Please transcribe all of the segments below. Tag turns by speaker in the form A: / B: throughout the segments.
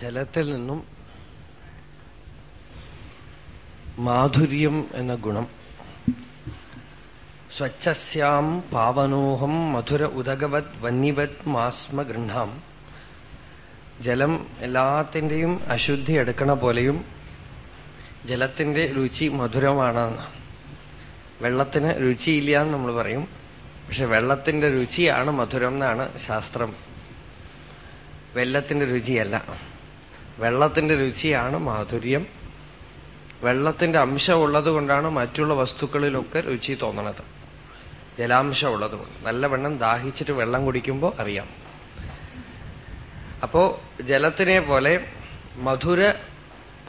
A: ജലത്തിൽ നിന്നും മാധുര്യം എന്ന ഗുണം. സ്വച്ഛസ്യാം പാവനോഹം മധുര ഉദകവത് വന്യവത് മാസ്മ ഗൃഹാം. ജലം എല്ലാത്തിന്റെയും അശുദ്ധി എടുക്കണ പോലെയും ജലത്തിന്റെ രുചി മധുരമാണെന്ന് വെള്ളത്തിന് രുചിയില്ല എന്ന് നമ്മൾ പറയും. പക്ഷെ വെള്ളത്തിന്റെ രുചിയാണ് മധുരം എന്നാണ് ശാസ്ത്രം. വെള്ളത്തിന്റെ രുചിയല്ല. വെള്ളത്തിന്റെ രുചിയാണ് മാധുര്യം. വെള്ളത്തിന്റെ അംശം ഉള്ളത് കൊണ്ടാണ് മറ്റുള്ള വസ്തുക്കളിലൊക്കെ രുചി തോന്നണത്. ജലാംശം ഉള്ളത് കൊണ്ട്. നല്ല വെള്ളം ദാഹിച്ചിട്ട് വെള്ളം കുടിക്കുമ്പോൾ അറിയാം. അപ്പോ ജലത്തിനെ പോലെ മധുര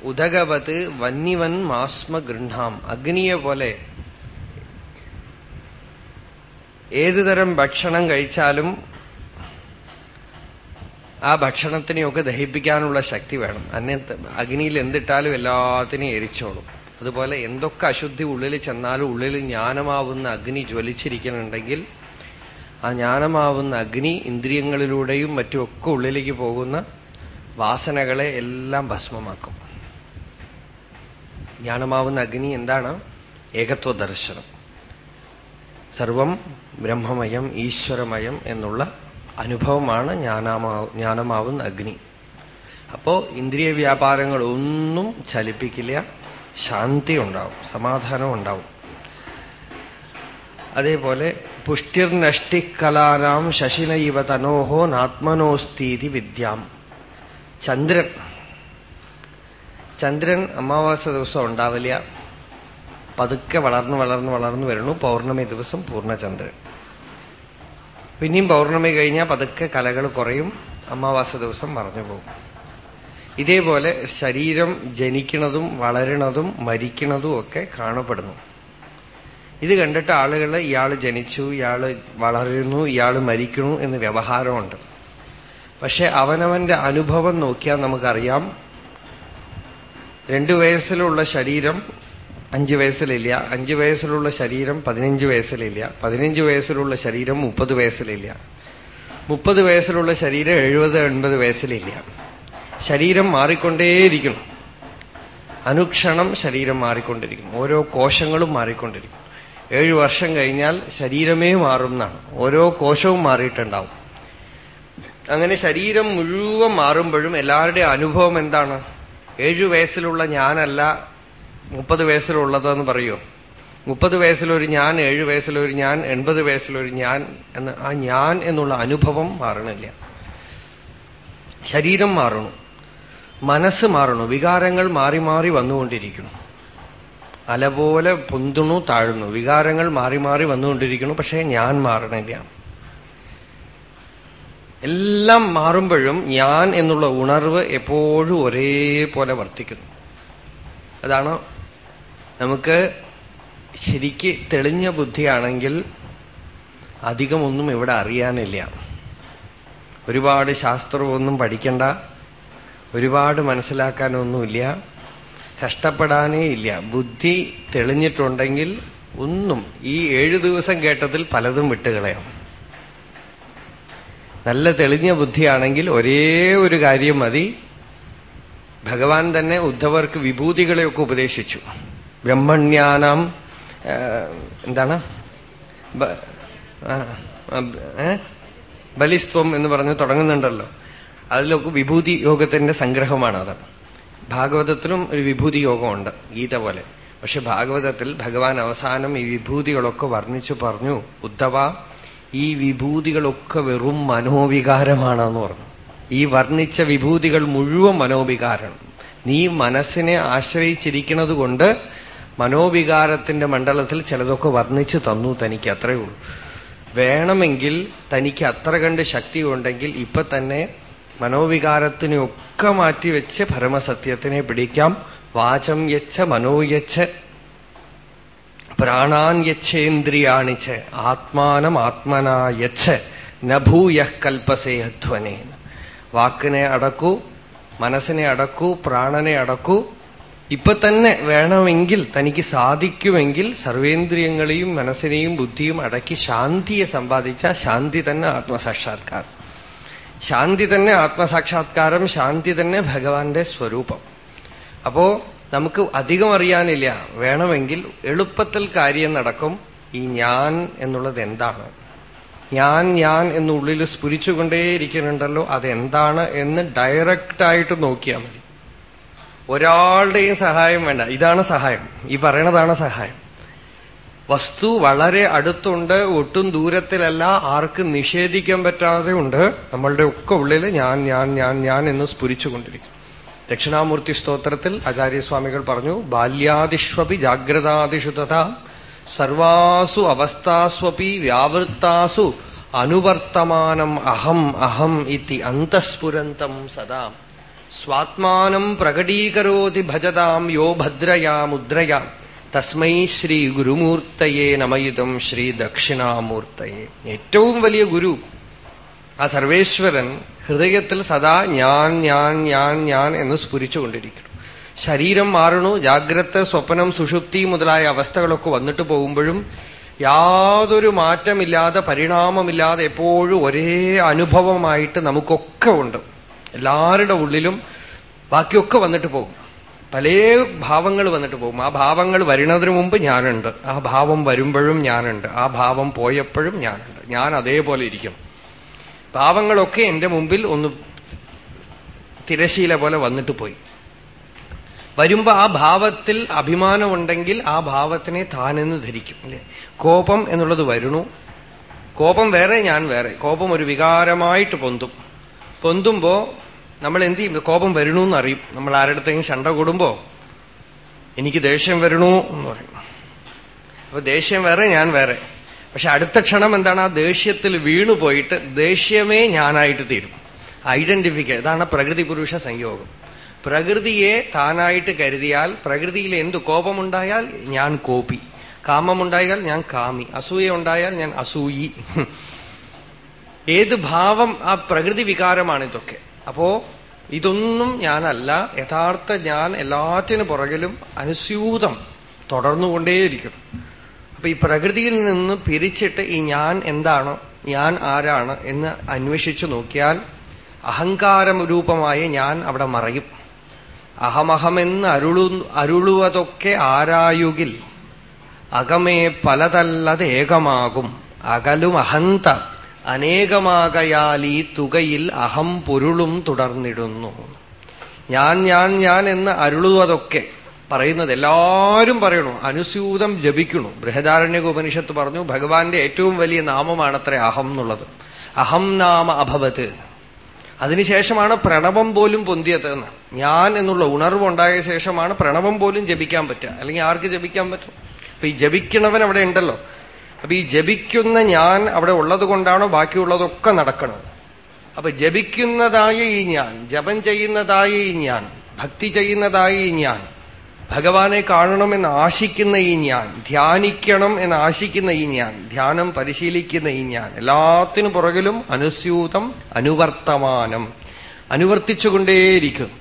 A: ഉദകവത് വന്യവൻ മാസ്മ ഗൃഹാം. അഗ്നിയെ പോലെ ഏതുതരം ഭക്ഷണം കഴിച്ചാലും ആ ഭക്ഷണത്തിനെയൊക്കെ ദഹിപ്പിക്കാനുള്ള ശക്തി വേണം. അന്നെ അഗ്നിയിൽ എന്തിട്ടാലും എല്ലാത്തിനെയും എരിച്ചോളും. അതുപോലെ എന്തൊക്കെ അശുദ്ധി ഉള്ളിൽ ചെന്നാലും ഉള്ളിൽ ജ്ഞാനമാവുന്ന അഗ്നി ജ്വലിച്ചിരിക്കുന്നുണ്ടെങ്കിൽ ആ ജ്ഞാനമാവുന്ന അഗ്നി ഇന്ദ്രിയങ്ങളിലൂടെയും മറ്റുമൊക്കെ ഉള്ളിലേക്ക് പോകുന്ന വാസനകളെ എല്ലാം ഭസ്മമാക്കും. ജ്ഞാനമാവുന്ന അഗ്നി എന്താണ്? ഏകത്വ ദർശനം സർവം ബ്രഹ്മമയം ഈശ്വരമയം എന്നുള്ള അനുഭവമാണ് ജ്ഞാനമാവുന്ന അഗ്നി. അപ്പോ ഇന്ദ്രിയ വ്യാപാരങ്ങൾ ഒന്നും ചലിപ്പിക്കില്ല. ശാന്തി ഉണ്ടാവും സമാധാനം ഉണ്ടാവും അതേപോലെ പുഷ്ടിർനഷ്ടിക്കലാനാം ശശിനൈവ തനോഹോ നാത്മനോസ്തീതി വിദ്യാം. ചന്ദ്രൻ. ചന്ദ്രൻ അമാവാസ ദിവസം ഉണ്ടാവില്ല പതുക്കെ വളർന്നു വളർന്നു വളർന്നു വരുന്നു. പൗർണമി ദിവസം പൂർണചന്ദ്രൻ. പിന്നെയും പൗർണമി കഴിഞ്ഞാൽ പതുക്കെ കലകൾ കുറയും. അമാവാസ ദിവസം മറഞ്ഞു പോകും. ഇതേപോലെ ശരീരം ജനിക്കുന്നതും വളരണതും മരിക്കുന്നതും ഒക്കെ കാണപ്പെടുന്നു. ഇത് കണ്ടിട്ട് ആളുകൾ ഇയാൾ ജനിച്ചു ഇയാൾ വളരുന്നു ഇയാൾ മരിക്കുന്നു എന്ന് വ്യവഹാരമുണ്ട്. പക്ഷെ അവനവന്റെ അനുഭവം നോക്കിയാൽ നമുക്കറിയാം. രണ്ടു വയസ്സിലുള്ള ശരീരം അഞ്ചു വയസ്സിലില്ല അഞ്ചു വയസ്സിലുള്ള ശരീരം പതിനഞ്ച് വയസ്സിലില്ല പതിനഞ്ച് വയസ്സിലുള്ള ശരീരം മുപ്പത് വയസ്സിലില്ല മുപ്പത് വയസ്സിലുള്ള ശരീരം എഴുപത് എൺപത് വയസ്സിലില്ല. ശരീരം മാറിക്കൊണ്ടേയിരിക്കണം. അനുക്ഷണം ശരീരം മാറിക്കൊണ്ടിരിക്കും ഓരോ കോശങ്ങളും മാറിക്കൊണ്ടിരിക്കും ഏഴു വർഷം കഴിഞ്ഞാൽ ശരീരമേ മാറും എന്നാണ് ഓരോ കോശവും മാറിയിട്ടുണ്ടാവും. അങ്ങനെ ശരീരം മുഴുവൻ മാറുമ്പോഴും എല്ലാവരുടെയും അനുഭവം എന്താണ്? ഏഴു വയസ്സിലുള്ള ഞാനല്ല മുപ്പത് വയസ്സിലുള്ളതെന്ന് പറയോ? മുപ്പത് വയസ്സിലൊരു ഞാൻ ഏഴ് വയസ്സിലൊരു ഞാൻ എൺപത് വയസ്സിലൊരു ഞാൻ എന്ന് ആ ഞാൻ എന്നുള്ള അനുഭവം മാറണില്ല. ശരീരം മാറണു. മനസ്സ് മാറണു. വികാരങ്ങൾ മാറി മാറി വന്നുകൊണ്ടിരിക്കുന്നു. അലപോലെ പൊന്തുണു താഴുന്നു. വികാരങ്ങൾ മാറി മാറി വന്നുകൊണ്ടിരിക്കുന്നു. പക്ഷേ ഞാൻ മാറണില്ല. എല്ലാം മാറുമ്പോഴും ഞാൻ എന്നുള്ള ഉണർവ് എപ്പോഴും ഒരേപോലെ വർത്തിക്കുന്നു. അതാണ് നമുക്ക് ശരിക്ക് തെളിഞ്ഞ ബുദ്ധിയാണെങ്കിൽ അധികമൊന്നും ഇവിടെ അറിയാനില്ല. ഒരുപാട് ശാസ്ത്രമൊന്നും പഠിക്കണ്ട. ഒരുപാട് മനസ്സിലാക്കാനൊന്നുമില്ല. കഷ്ടപ്പെടാനേ ഇല്ല. ബുദ്ധി തെളിഞ്ഞിട്ടുണ്ടെങ്കിൽ ഒന്നും ഈ ഏഴു ദിവസം കേട്ടതിൽ പലതും വിട്ടുകളയാം. നല്ല തെളിഞ്ഞ ബുദ്ധിയാണെങ്കിൽ ഒരേ ഒരു കാര്യം മതി. ഭഗവാൻ തന്നെ ഉദ്ധവർക്ക് വിഭൂതികളെയൊക്കെ ഉപദേശിച്ചു. ബ്രഹ്മണ്യാനാം എന്താണ്? ബലിസ്ത്വം എന്ന് പറഞ്ഞ് തുടങ്ങുന്നുണ്ടല്ലോ. അതിലൊക്കെ വിഭൂതി യോഗത്തിന്റെ സംഗ്രഹമാണ് അത്. ഭാഗവതത്തിലും ഒരു വിഭൂതി യോഗമുണ്ട് ഗീത പോലെ. പക്ഷെ ഭാഗവതത്തിൽ ഭഗവാൻ അവസാനം ഈ വിഭൂതികളൊക്കെ വർണിച്ചു പറഞ്ഞു ഉദ്ധവ ഈ വിഭൂതികളൊക്കെ വെറും മനോവികാരമാണെന്ന് പറഞ്ഞു. ഈ വർണിച്ച വിഭൂതികൾ മുഴുവൻ മനോവികാരം നീ മനസ്സിനെ ആശ്രയിച്ചിരിക്കുന്നത് കൊണ്ട് മനോവികാരത്തിന്റെ മണ്ഡലത്തിൽ ചിലതൊക്കെ വർണിച്ചു തന്നു തനിക്ക് അത്രയേ ഉള്ളൂ. വേണമെങ്കിൽ തനിക്ക് അത്ര കണ്ട് ശക്തി ഉണ്ടെങ്കിൽ ഇപ്പൊ തന്നെ മനോവികാരത്തിനെയൊക്കെ മാറ്റിവെച്ച് പരമസത്യത്തിനെ പിടിക്കാം. വാചം യച്ച മനോയച്ച് പ്രാണാൻ യച്ഛേന്ദ്രിയാണിച്ച് ആത്മാനം ആത്മനായച്ച് നഭൂയ കൽപ്പസേ അധ്വനേൻ വാക്കിനെ അടക്കൂ മനസ്സിനെ അടക്കൂ പ്രാണനെ അടക്കൂ ഇപ്പൊ തന്നെ വേണമെങ്കിൽ തനിക്ക് സാധിക്കുമെങ്കിൽ സർവേന്ദ്രിയങ്ങളെയും മനസ്സിനെയും ബുദ്ധിയും അടക്കി ശാന്തിയെ സമ്പാദിച്ച ശാന്തി തന്നെ ആത്മസാക്ഷാത്കാരം. ശാന്തി തന്നെ ആത്മസാക്ഷാത്കാരം ശാന്തി തന്നെ ഭഗവാന്റെ സ്വരൂപം. അപ്പോ നമുക്ക് അധികം അറിയാനില്ല. വേണമെങ്കിൽ എളുപ്പത്തിൽ കാര്യം നടക്കും. ഈ ഞാൻ എന്നുള്ളത് എന്താണ്? ഞാൻ ഞാൻ എന്നുള്ളിൽ സ്ഫുരിച്ചുകൊണ്ടേയിരിക്കുന്നുണ്ടല്ലോ. അതെന്താണ് എന്ന് ഡയറക്റ്റായിട്ട് നോക്കിയാൽ മതി. ഒരാളുടെയും സഹായം വേണ്ട. ഇതാണ് സഹായം. ഈ പറയണതാണ് സഹായം. വസ്തു വളരെ അടുത്തുണ്ട് ഒട്ടും ദൂരത്തിലല്ല ആർക്കും നിഷേധിക്കാൻ പറ്റാതെ ഉണ്ട് നമ്മളുടെ ഒക്കെ ഉള്ളിൽ ഞാൻ ഞാൻ ഞാൻ ഞാൻ എന്ന് സ്ഫുരിച്ചുകൊണ്ടിരിക്കും. ദക്ഷിണാമൂർത്തി സ്തോത്രത്തിൽ ആചാര്യസ്വാമികൾ പറഞ്ഞു ബാല്യാദിഷ്വപി ജാഗ്രതാദിഷു സർവാസു അവസ്ഥാസ്വപി വ്യാവൃത്താസു അനുവർത്തമാനം അഹം അഹം ഇതി അന്തസ്ഫുരന്തം സദാ. സ്വാത്മാനം പ്രകടീകരോതി ഭജതാം യോ ഭദ്രയാ മുദ്രയാം. തസ്മൈ ശ്രീ ഗുരുമൂർത്തയെ നമയുതം ശ്രീ ദക്ഷിണാമൂർത്തയെ. ഏറ്റവും വലിയ ഗുരു ആ സർവേശ്വരൻ ഹൃദയത്തിൽ സദാ ഞാൻ ഞാൻ ഞാൻ ഞാൻ എന്ന് സ്ഫുരിച്ചുകൊണ്ടിരിക്കുന്നു. ശരീരം മാറണു ജാഗ്രത സ്വപ്നം സുഷുപ്തി മുതലായ അവസ്ഥകളൊക്കെ വന്നിട്ട് പോകുമ്പോഴും യാതൊരു മാറ്റമില്ലാതെ പരിണാമമില്ലാതെ എപ്പോഴും ഒരേ അനുഭവമായിട്ട് നമുക്കൊക്കെ ഉണ്ട്. എല്ലാവരുടെ ഉള്ളിലും ബാക്കിയൊക്കെ വന്നിട്ട് പോകും. പല ഭാവങ്ങൾ വന്നിട്ട് പോകും. ആ ഭാവങ്ങൾ വരുന്നതിന് മുമ്പ് ഞാനുണ്ട്. ആ ഭാവം വരുമ്പോഴും ഞാനുണ്ട്. ആ ഭാവം പോയപ്പോഴും ഞാനുണ്ട്. ഞാൻ അതേപോലെ ഇരിക്കും. ഭാവങ്ങളൊക്കെ എന്റെ മുമ്പിൽ ഒന്ന് തിരശീല പോലെ വന്നിട്ട് പോയി. വരുമ്പോ ആ ഭാവത്തിൽ അഭിമാനമുണ്ടെങ്കിൽ ആ ഭാവത്തിനെ താനെന്ന് ധരിക്കും അല്ലെ? കോപം എന്നുള്ളത് വരുന്നു കോപം വേറെ ഞാൻ വേറെ. കോപം ഒരു വികാരമായിട്ട് പൊന്തും. പൊന്തുമ്പോ നമ്മൾ എന്ത് ചെയ്യും കോപം എന്നറിയും നമ്മൾ ആരുടെയും ശണ്ട കൂടുമ്പോ എനിക്ക് ദേഷ്യം വരണു എന്ന് പറയും. അപ്പൊ ദേഷ്യം വേറെ ഞാൻ വേറെ. പക്ഷെ അടുത്ത ക്ഷണം എന്താണ്? ആ ദേഷ്യത്തിൽ വീണു പോയിട്ട് ദേഷ്യമേ ഞാനായിട്ട് തീരും. ഐഡന്റിഫിക്ക ഇതാണ് പ്രകൃതി പുരുഷ സംയോഗം. പ്രകൃതിയെ താനായിട്ട് കരുതിയാൽ പ്രകൃതിയിൽ എന്ത് കോപമുണ്ടായാൽ ഞാൻ കോപി. കാമമുണ്ടായാൽ ഞാൻ കാമി. അസൂയ ഉണ്ടായാൽ ഞാൻ അസൂയി. ഏത് ഭാവം ആ പ്രകൃതി വികാരമാണ് ഇതൊക്കെ? അപ്പോ ഇതൊന്നും ഞാനല്ല. യഥാർത്ഥ ഞാൻ എല്ലാറ്റിനു പുറകിലും അനുസ്യൂതം തുടർന്നുകൊണ്ടേയിരിക്കും അപ്പൊ ഈ പ്രകൃതിയിൽ നിന്ന് പിരിച്ചിട്ട് ഈ ഞാൻ എന്താണ് ഞാൻ ആരാണ് എന്ന് അന്വേഷിച്ചു നോക്കിയാൽ അഹങ്കാരം രൂപമായ ഞാൻ അവിടെ മറയും. അഹമഹമെന്ന് അരുളു അരുളുവതൊക്കെ ആരായുകിൽ അകമേ പലതല്ലത് ഏകമാകും അകലും അഹന്ത അനേകമാകയാൽ ഈ തുകയിൽ അഹം പൊരുളും തുടർന്നിടുന്നു. ഞാൻ ഞാൻ ഞാൻ എന്ന് അരുളുവതൊക്കെ പറയുന്നത് എല്ലാവരും പറയണു. അനുസ്യൂതം ജപിക്കണു. ബൃഹദാരണ്യ ഉപനിഷത്ത് പറഞ്ഞു ഭഗവാന്റെ ഏറ്റവും വലിയ നാമമാണത്രേ അഹം എന്നുള്ളത്. അഹം നാമ അഭവത്. അതിനുശേഷമാണ് പ്രണവം പോലും പൊന്തിയത് എന്ന്. ഞാൻ എന്നുള്ള ഉണർവുണ്ടായ ശേഷമാണ് പ്രണവം പോലും ജപിക്കാൻ പറ്റുക. അല്ലെങ്കിൽ ആർക്ക് ജപിക്കാൻ പറ്റും? അപ്പൊ ഈ ജപിക്കണവൻ അവിടെ ഉണ്ടല്ലോ. അപ്പൊ ഈ ജപിക്കുന്ന ഞാൻ അവിടെ ഉള്ളത് കൊണ്ടാണോ ബാക്കിയുള്ളതൊക്കെ നടക്കുന്നത് അപ്പൊ ജപിക്കുന്നതായ ഈ ഞാൻ ജപം ചെയ്യുന്നതായ ഈ ഞാൻ ഭക്തി ചെയ്യുന്നതായ ഈ ഞാൻ ഭഗവാനെ കാണണമെന്ന് ആശിക്കുന്ന ഈ ഞാൻ ധ്യാനിക്കണം എന്ന് ആശിക്കുന്ന ഈ ഞാൻ ധ്യാനം പരിശീലിക്കുന്ന ഈ ഞാൻ എല്ലാത്തിനു പുറകിലും അനുസ്യൂതം അനുവർത്തമാനം അനുവർത്തിച്ചുകൊണ്ടേയിരിക്കും.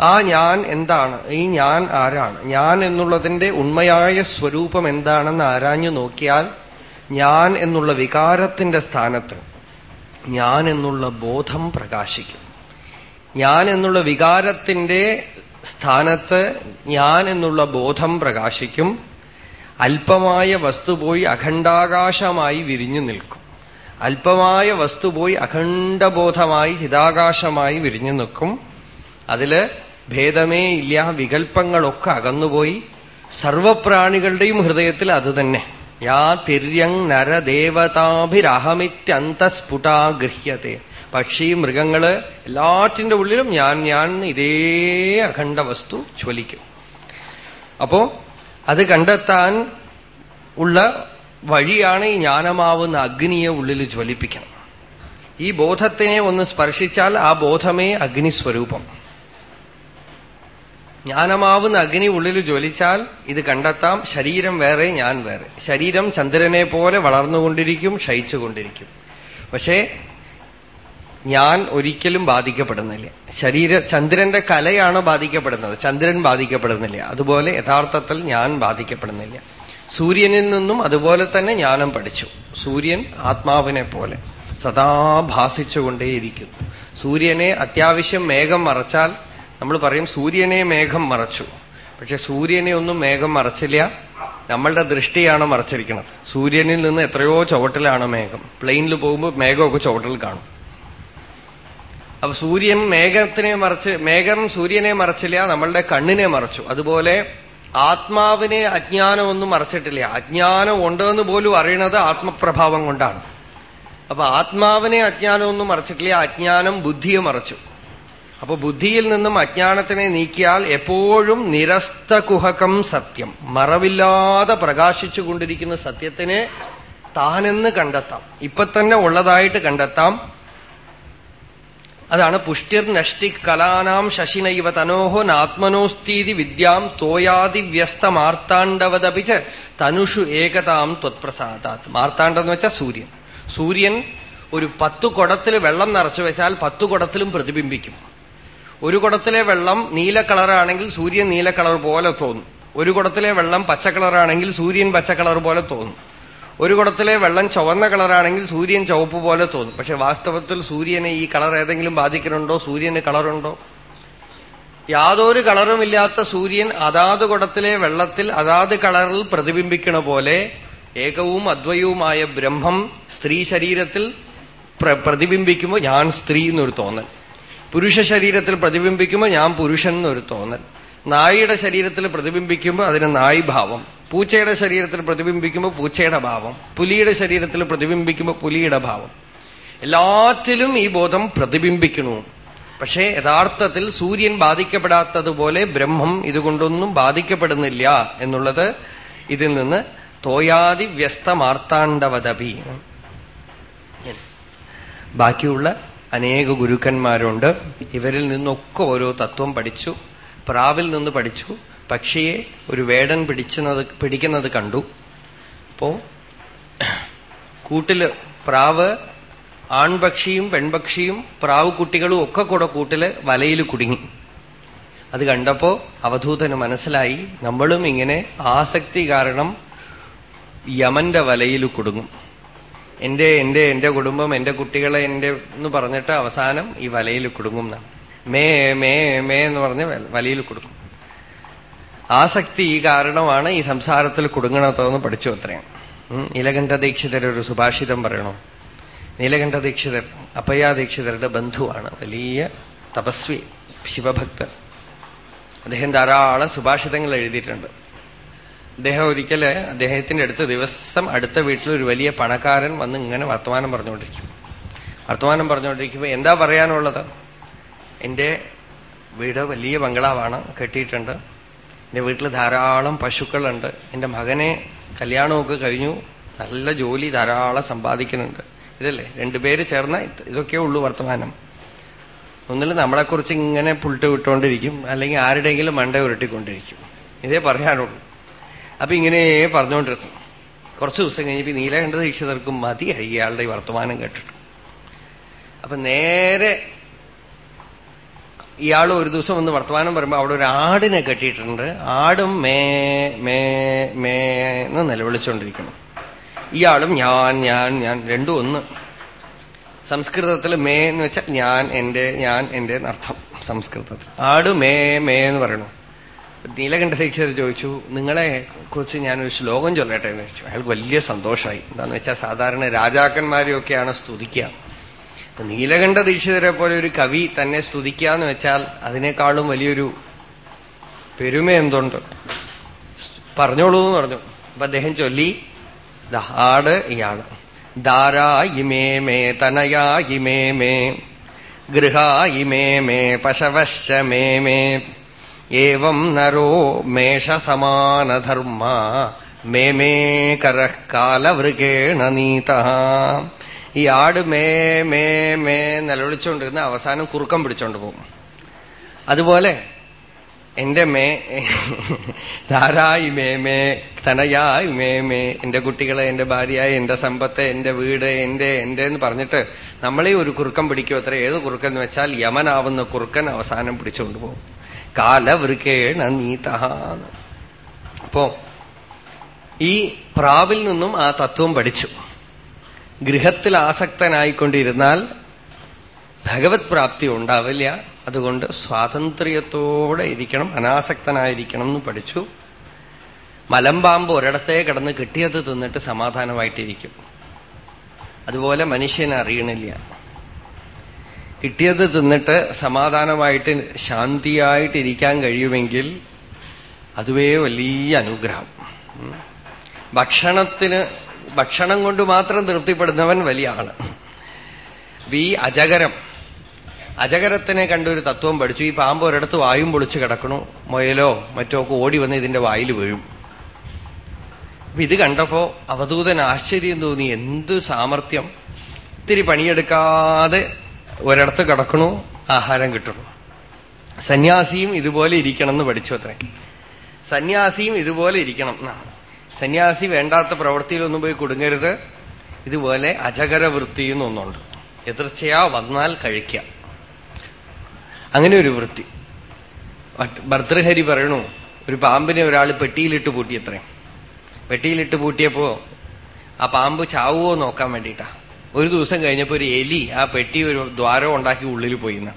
A: ആ ഞാൻ എന്താണ്? ഈ ഞാൻ ആരാണ്? ഞാൻ എന്നുള്ളതിന്റെ ഉണ്മയായ സ്വരൂപം എന്താണെന്ന് ആരാഞ്ഞു നോക്കിയാൽ ഞാൻ എന്നുള്ള വികാരത്തിന്റെ സ്ഥാനത്ത് ഞാൻ എന്നുള്ള ബോധം പ്രകാശിക്കും. ഞാൻ എന്നുള്ള വികാരത്തിന്റെ സ്ഥാനത്ത് ഞാൻ എന്നുള്ള ബോധം പ്രകാശിക്കും. അല്പമായ വസ്തു പോയി അഖണ്ഡാകാശമായി വിരിഞ്ഞു നിൽക്കും. അല്പമായ വസ്തു പോയി അഖണ്ഡബോധമായി ചിതാകാശമായി വിരിഞ്ഞു നിൽക്കും. അതിൽ ഭേദമേ ഇല്ല വികൽപ്പങ്ങളൊക്കെ അകന്നുപോയി. സർവപ്രാണികളുടെയും ഹൃദയത്തിൽ അത് തന്നെ. യാ ഗൃഹ്യത്തെ. പക്ഷി മൃഗങ്ങൾ എല്ലാറ്റിന്റെ ഉള്ളിലും ഞാൻ ഞാൻ ഇതേ അഖണ്ഡ വസ്തു ജ്വലിക്കും. അപ്പോ അത് കണ്ടെത്താൻ ഉള്ള വഴിയാണ് ഈ ജ്ഞാനമാവുന്ന അഗ്നിയെ ഉള്ളിൽ ജ്വലിപ്പിക്കണം. ഈ ബോധത്തിനെ ഒന്ന് സ്പർശിച്ചാൽ ആ ബോധമേ അഗ്നിസ്വരൂപം. ജ്ഞാനമാവുന്ന അഗ്നി ഉള്ളിൽ ജ്വലിച്ചാൽ ഇത് കണ്ടെത്താം. ശരീരം വേറെ ഞാൻ വേറെ. ശരീരം ചന്ദ്രനെ പോലെ വളർന്നുകൊണ്ടിരിക്കും ക്ഷയിച്ചുകൊണ്ടിരിക്കും പക്ഷേ ഞാൻ ഒരിക്കലും ബാധിക്കപ്പെടുന്നില്ല. ശരീര ചന്ദ്രന്റെ കലയാണ് ബാധിക്കപ്പെടുന്നത്. ചന്ദ്രൻ ബാധിക്കപ്പെടുന്നില്ല. അതുപോലെ യഥാർത്ഥത്തിൽ ഞാൻ ബാധിക്കപ്പെടുന്നില്ല. സൂര്യനിൽ നിന്നും അതുപോലെ തന്നെ ജ്ഞാനം പഠിച്ചു. സൂര്യൻ ആത്മാവിനെ പോലെ സദാ ഭാസിച്ചുകൊണ്ടേയിരിക്കുന്നു. സൂര്യനെ അത്യാവശ്യം മേഘം മറച്ചാൽ നമ്മൾ പറയും സൂര്യനെ മേഘം മറച്ചു. പക്ഷെ സൂര്യനെ ഒന്നും മേഘം മറച്ചില്ല. നമ്മളുടെ ദൃഷ്ടിയാണ് മറച്ചിരിക്കുന്നത്. സൂര്യനിൽ നിന്ന് എത്രയോ ചുവട്ടിലാണ് മേഘം. പ്ലെയിനിൽ പോകുമ്പോൾ മേഘമൊക്കെ ചുവട്ടിൽ കാണും. അപ്പൊ സൂര്യൻ മേഘത്തിനെ മറച്ച് മേഘം സൂര്യനെ മറച്ചില്ല നമ്മളുടെ കണ്ണിനെ മറച്ചു. അതുപോലെ ആത്മാവിനെ അജ്ഞാനമൊന്നും മറച്ചിട്ടില്ല. അജ്ഞാനം ഉണ്ടെന്ന് പോലും അറിയണത് ആത്മപ്രഭാവം കൊണ്ടാണ്. അപ്പൊ ആത്മാവിനെ അജ്ഞാനമൊന്നും മറച്ചിട്ടില്ല അജ്ഞാനം ബുദ്ധിയെ മറച്ചു. അപ്പൊ ബുദ്ധിയിൽ നിന്നും അജ്ഞാനത്തിനെ നീക്കിയാൽ എപ്പോഴും നിരസ്തകുഹകം സത്യം. മറവില്ലാതെ പ്രകാശിച്ചുകൊണ്ടിരിക്കുന്ന സത്യത്തിനെ താനെന്ന് കണ്ടെത്താം. ഇപ്പൊ തന്നെ ഉള്ളതായിട്ട് കണ്ടെത്താം. അതാണ് പുഷ്ടിർ നഷ്ടി കലാനാം ശശിനൈവ തനോഹോ നാത്മനോസ്തീതി വിദ്യാം തോയാതി വ്യസ്ത മാർത്താണ്ഡവതപിച്ച് തനുഷു ഏകതാം ത്വത്പ്രസാദാത്. മാർത്താണ്ഡം എന്ന് വെച്ചാൽ സൂര്യൻ. സൂര്യൻ ഒരു പത്തു കുടത്തിൽ വെള്ളം നിറച്ചു വെച്ചാൽ പത്തു കുടത്തിലും പ്രതിബിംബിക്കും. ഒരു കുടത്തിലെ വെള്ളം നീല കളറാണെങ്കിൽ സൂര്യൻ നീല കളർ പോലെ തോന്നും. ഒരു കുടത്തിലെ വെള്ളം പച്ച കളറാണെങ്കിൽ സൂര്യൻ പച്ച കളർ പോലെ തോന്നും. ഒരു കുടത്തിലെ വെള്ളം ചുവന്ന കളറാണെങ്കിൽ സൂര്യൻ ചുവപ്പ് പോലെ തോന്നും. പക്ഷെ വാസ്തവത്തിൽ സൂര്യനെ ഈ കളർ ഏതെങ്കിലും ബാധിക്കുന്നുണ്ടോ? സൂര്യന് കളറുണ്ടോ? യാതൊരു കളറും ഇല്ലാത്ത സൂര്യൻ അതാത് കുടത്തിലെ വെള്ളത്തിൽ അതാത് കളറിൽ പ്രതിബിംബിക്കണ പോലെ ഏകവും അദ്വയവുമായ ബ്രഹ്മം സ്ത്രീ ശരീരത്തിൽ പ്രതിബിംബിക്കുമ്പോൾ ഞാൻ സ്ത്രീ എന്നൊരു തോന്നൽ. പുരുഷ ശരീരത്തിൽ പ്രതിബിംബിക്കുമ്പോൾ ഞാൻ പുരുഷൻ എന്നൊരു തോന്നൽ. നായിയുടെ ശരീരത്തിൽ പ്രതിബിംബിക്കുമ്പോൾ അതിന് നായി ഭാവം. പൂച്ചയുടെ ശരീരത്തിൽ പ്രതിബിംബിക്കുമ്പോൾ പൂച്ചയുടെ ഭാവം. പുലിയുടെ ശരീരത്തിൽ പ്രതിബിംബിക്കുമ്പോൾ പുലിയുടെ ഭാവം. എല്ലാത്തിലും ഈ ബോധം പ്രതിബിംബിക്കണു. പക്ഷേ യഥാർത്ഥത്തിൽ സൂര്യൻ ബാധിക്കപ്പെടാത്തതുപോലെ ബ്രഹ്മം ഇതുകൊണ്ടൊന്നും ബാധിക്കപ്പെടുന്നില്ല എന്നുള്ളത് ഇതിൽ നിന്ന് തോയാതി വ്യസ്തമാർത്താണ്ഡവതപി ബാക്കിയുള്ള അനേക ഗുരുക്കന്മാരുണ്ട്. ഇവരിൽ നിന്നൊക്കെ ഓരോ തത്വം പഠിച്ചു. പ്രാവിൽ നിന്ന് പഠിച്ചു. പക്ഷിയെ ഒരു വേടൻ പിടിച്ചുന്നത് പിടിക്കുന്നത് കണ്ടു. അപ്പോ കൂട്ടിൽ പ്രാവ് ആൺപക്ഷിയും പെൺപക്ഷിയും പ്രാവ് കുട്ടികളും ഒക്കെ കൂടെ കൂട്ടിൽ വലയിൽ കുടുങ്ങി. അത് കണ്ടപ്പോ അവധൂതന് മനസ്സിലായി. നമ്മളും ഇങ്ങനെ ആസക്തി കാരണം യമന്റെ വലയിൽ കുടുങ്ങും. എന്റെ എന്റെ എന്റെ കുടുംബം എന്റെ കുട്ടികളെ എന്റെ എന്ന് പറഞ്ഞിട്ട് അവസാനം ഈ വലയിൽ കുടുങ്ങും എന്നാണ്. മേ മേ മേ എന്ന് പറഞ്ഞ് വലയിൽ കൊടുക്കും ആസക്തി ഈ കാരണമാണ് ഈ സംസാരത്തിൽ കുടുങ്ങണതെന്ന് പഠിച്ചു അത്രയും. നീലകണ്ഠ ദീക്ഷിതർ ഒരു സുഭാഷിതം പറയണോ. നീലകണ്ഠ ദീക്ഷിതർ അപ്പയ്യ ദീക്ഷിതരുടെ ബന്ധുവാണ്. വലിയ തപസ്വി ശിവഭക്തർ അദ്ദേഹം ധാരാളം സുഭാഷിതങ്ങൾ എഴുതിയിട്ടുണ്ട്. അദ്ദേഹം ഒരിക്കൽ അദ്ദേഹത്തിന്റെ അടുത്ത ദിവസം അടുത്ത വീട്ടിൽ ഒരു വലിയ പണക്കാരൻ വന്ന് ഇങ്ങനെ വർത്തമാനം പറഞ്ഞുകൊണ്ടിരിക്കും. വർത്തമാനം പറഞ്ഞുകൊണ്ടിരിക്കുമ്പോ എന്താ പറയാനുള്ളത്? എന്റെ വീട് വലിയ ബംഗ്ലാവാണ് കെട്ടിയിട്ടുണ്ട്. എന്റെ വീട്ടിൽ ധാരാളം പശുക്കളുണ്ട്. എന്റെ മകനെ കല്യാണമൊക്കെ കഴിഞ്ഞു. നല്ല ജോലി ധാരാളം സമ്പാദിക്കുന്നുണ്ട്. ഇതല്ലേ? രണ്ടുപേര് ചേർന്ന ഇതൊക്കെ ഉള്ളൂ വർത്തമാനം. ഒന്നിൽ നമ്മളെക്കുറിച്ച് ഇങ്ങനെ പുൾട്ട് വിട്ടുകൊണ്ടിരിക്കും. അല്ലെങ്കിൽ ആരുടെയെങ്കിലും മണ്ട ഉരുട്ടിക്കൊണ്ടിരിക്കും. ഇതേ പറയാനുള്ളൂ. അപ്പൊ ഇങ്ങനെ പറഞ്ഞുകൊണ്ടിരുന്നു കുറച്ച് ദിവസം കഴിഞ്ഞപ്പോ നീലകണ്ഠ ദീക്ഷിതർക്കും മതിയായി ഇയാളുടെ വർത്തമാനം കേട്ടിട്ടു. അപ്പൊ നേരെ ഇയാൾ ഒരു ദിവസം ഒന്ന് വർത്തമാനം പറയുമ്പോൾ അവിടെ ഒരു ആടിനെ കെട്ടിയിട്ടുണ്ട്. ആടും മേ മേ മേ എന്ന് നിലവിളിച്ചുകൊണ്ടിരിക്കണം ഇയാളും ഞാൻ ഞാൻ ഞാൻ രണ്ടും ഒന്ന്. സംസ്കൃതത്തിൽ മേ എന്ന് വെച്ചാൽ ഞാൻ എന്റെ ഞാൻ എന്റെ അർത്ഥം സംസ്കൃതത്തിൽ. ആട് മേ മേ എന്ന് പറയണു നീലകണ്ഠ ശിക്ഷർ ചോദിച്ചു നിങ്ങളെ കുറിച്ച് ഞാനൊരു ശ്ലോകം ചൊല്ലട്ടെ? എന്ന് ചോദിച്ചു. അയാൾക്ക് വലിയ സന്തോഷമായി. എന്താന്ന് വെച്ചാൽ സാധാരണ രാജാക്കന്മാരെയൊക്കെയാണ് സ്തുതിക്കുക അപ്പൊ നീലകണ്ഠ ദീക്ഷിതരെ പോലെ ഒരു കവി തന്നെ സ്തുതിക്കുക എന്ന് വെച്ചാൽ അതിനേക്കാളും വലിയൊരു പെരുമ എന്തുണ്ട്? പറഞ്ഞോളൂ എന്ന് പറഞ്ഞു. അപ്പൊ അദ്ദേഹം ചൊല്ലി ദാട് ഇയാൾ. ദാരാ ഇമേ മേ തനയാ ഇമേ മേ മേ മേ ഏവം നരോ മേഷസമാനധർമ്മ മേ മേ കരഃ കാലവൃകേണ നീത. ഈ ആട് മേ മേ മേ നിലവിളിച്ചുകൊണ്ടിരുന്ന അവസാനം കുറുക്കം പിടിച്ചോണ്ട് പോകും. അതുപോലെ എന്റെ മേ ധാരായി മേമേ തനയായി മേ മേ എന്റെ കുട്ടികളെ എന്റെ ഭാര്യയായി എന്റെ സമ്പത്ത് എന്റെ വീട് എന്റെ എന്റെ എന്ന് പറഞ്ഞിട്ട് നമ്മളെ ഒരു കുറുക്കം പിടിക്കും അത്ര ഏത് കുറുക്കെന്ന് വെച്ചാൽ യമനാവുന്ന കുറുക്കൻ അവസാനം പിടിച്ചുകൊണ്ട് പോകും. കാലവൃക്കേണ നീത അപ്പോ ഈ പ്രാവിൽ നിന്നും ആ തത്വം പഠിച്ചു. ഗൃഹത്തിൽ ആസക്തനായിക്കൊണ്ടിരുന്നാൽ ഭഗവത് പ്രാപ്തി ഉണ്ടാവില്ല. അതുകൊണ്ട് സ്വാതന്ത്ര്യത്തോടെ ഇരിക്കണം അനാസക്തനായിരിക്കണം എന്ന് പഠിച്ചു. മലമ്പാമ്പ് ഒരിടത്തെ കിടന്ന് കിട്ടിയത് തിന്നിട്ട് സമാധാനമായിട്ടിരിക്കും. അതുപോലെ മനുഷ്യനെ അറിയണില്ല കിട്ടിയത് തിന്നിട്ട് സമാധാനമായിട്ട് ശാന്തിയായിട്ടിരിക്കാൻ കഴിയുമെങ്കിൽ അതുവേ വലിയ അനുഗ്രഹം. ഭക്ഷണത്തിന് ഭക്ഷണം കൊണ്ട് മാത്രം തൃപ്തിപ്പെടുന്നവൻ വലിയ ആൾ. ഈ അജകരം അജകരത്തിനെ കണ്ടൊരു തത്വം പഠിച്ചു. ഈ പാമ്പ് ഒരിടത്ത് വായും പൊളിച്ചു കിടക്കണു. മുയലോ മറ്റോ ഒക്കെ ഓടി വന്ന് ഇതിന്റെ വായിൽ വീഴും. ഇത് കണ്ടപ്പോ അവധൂതൻ ആശ്ചര്യം തോന്നി. എന്ത് സാമർത്ഥ്യം ഇത്തിരി പണിയെടുക്കാതെ ഒരിടത്ത് കിടക്കണു ആഹാരം കിട്ടണു. സന്യാസിയും ഇതുപോലെ ഇരിക്കണം എന്ന് പഠിച്ചു അത്രേ. സന്യാസിയും ഇതുപോലെ ഇരിക്കണം എന്നാണ്. സന്യാസി വേണ്ടാത്ത പ്രവൃത്തിയിലൊന്നും പോയി കുടുങ്ങരുത്. ഇതുപോലെ അജകര വൃത്തി എന്നൊന്നുണ്ട്. എതിർച്ചയാ വന്നാൽ കഴിക്കാം. അങ്ങനെ ഒരു വൃത്തി ഭർതൃഹരി പറയണു ഒരു പാമ്പിനെ ഒരാൾ പെട്ടിയിലിട്ട് പൂട്ടിയത്രേ പെട്ടിയിലിട്ട് പൂട്ടിയപ്പോ ആ പാമ്പ് ചാവുവോ നോക്കാൻ വേണ്ടിയിട്ടാ. ഒരു ദിവസം കഴിഞ്ഞപ്പോ ഒരു എലി ആ പെട്ടി ഒരു ദ്വാരം ഉണ്ടാക്കി ഉള്ളിൽ പോയി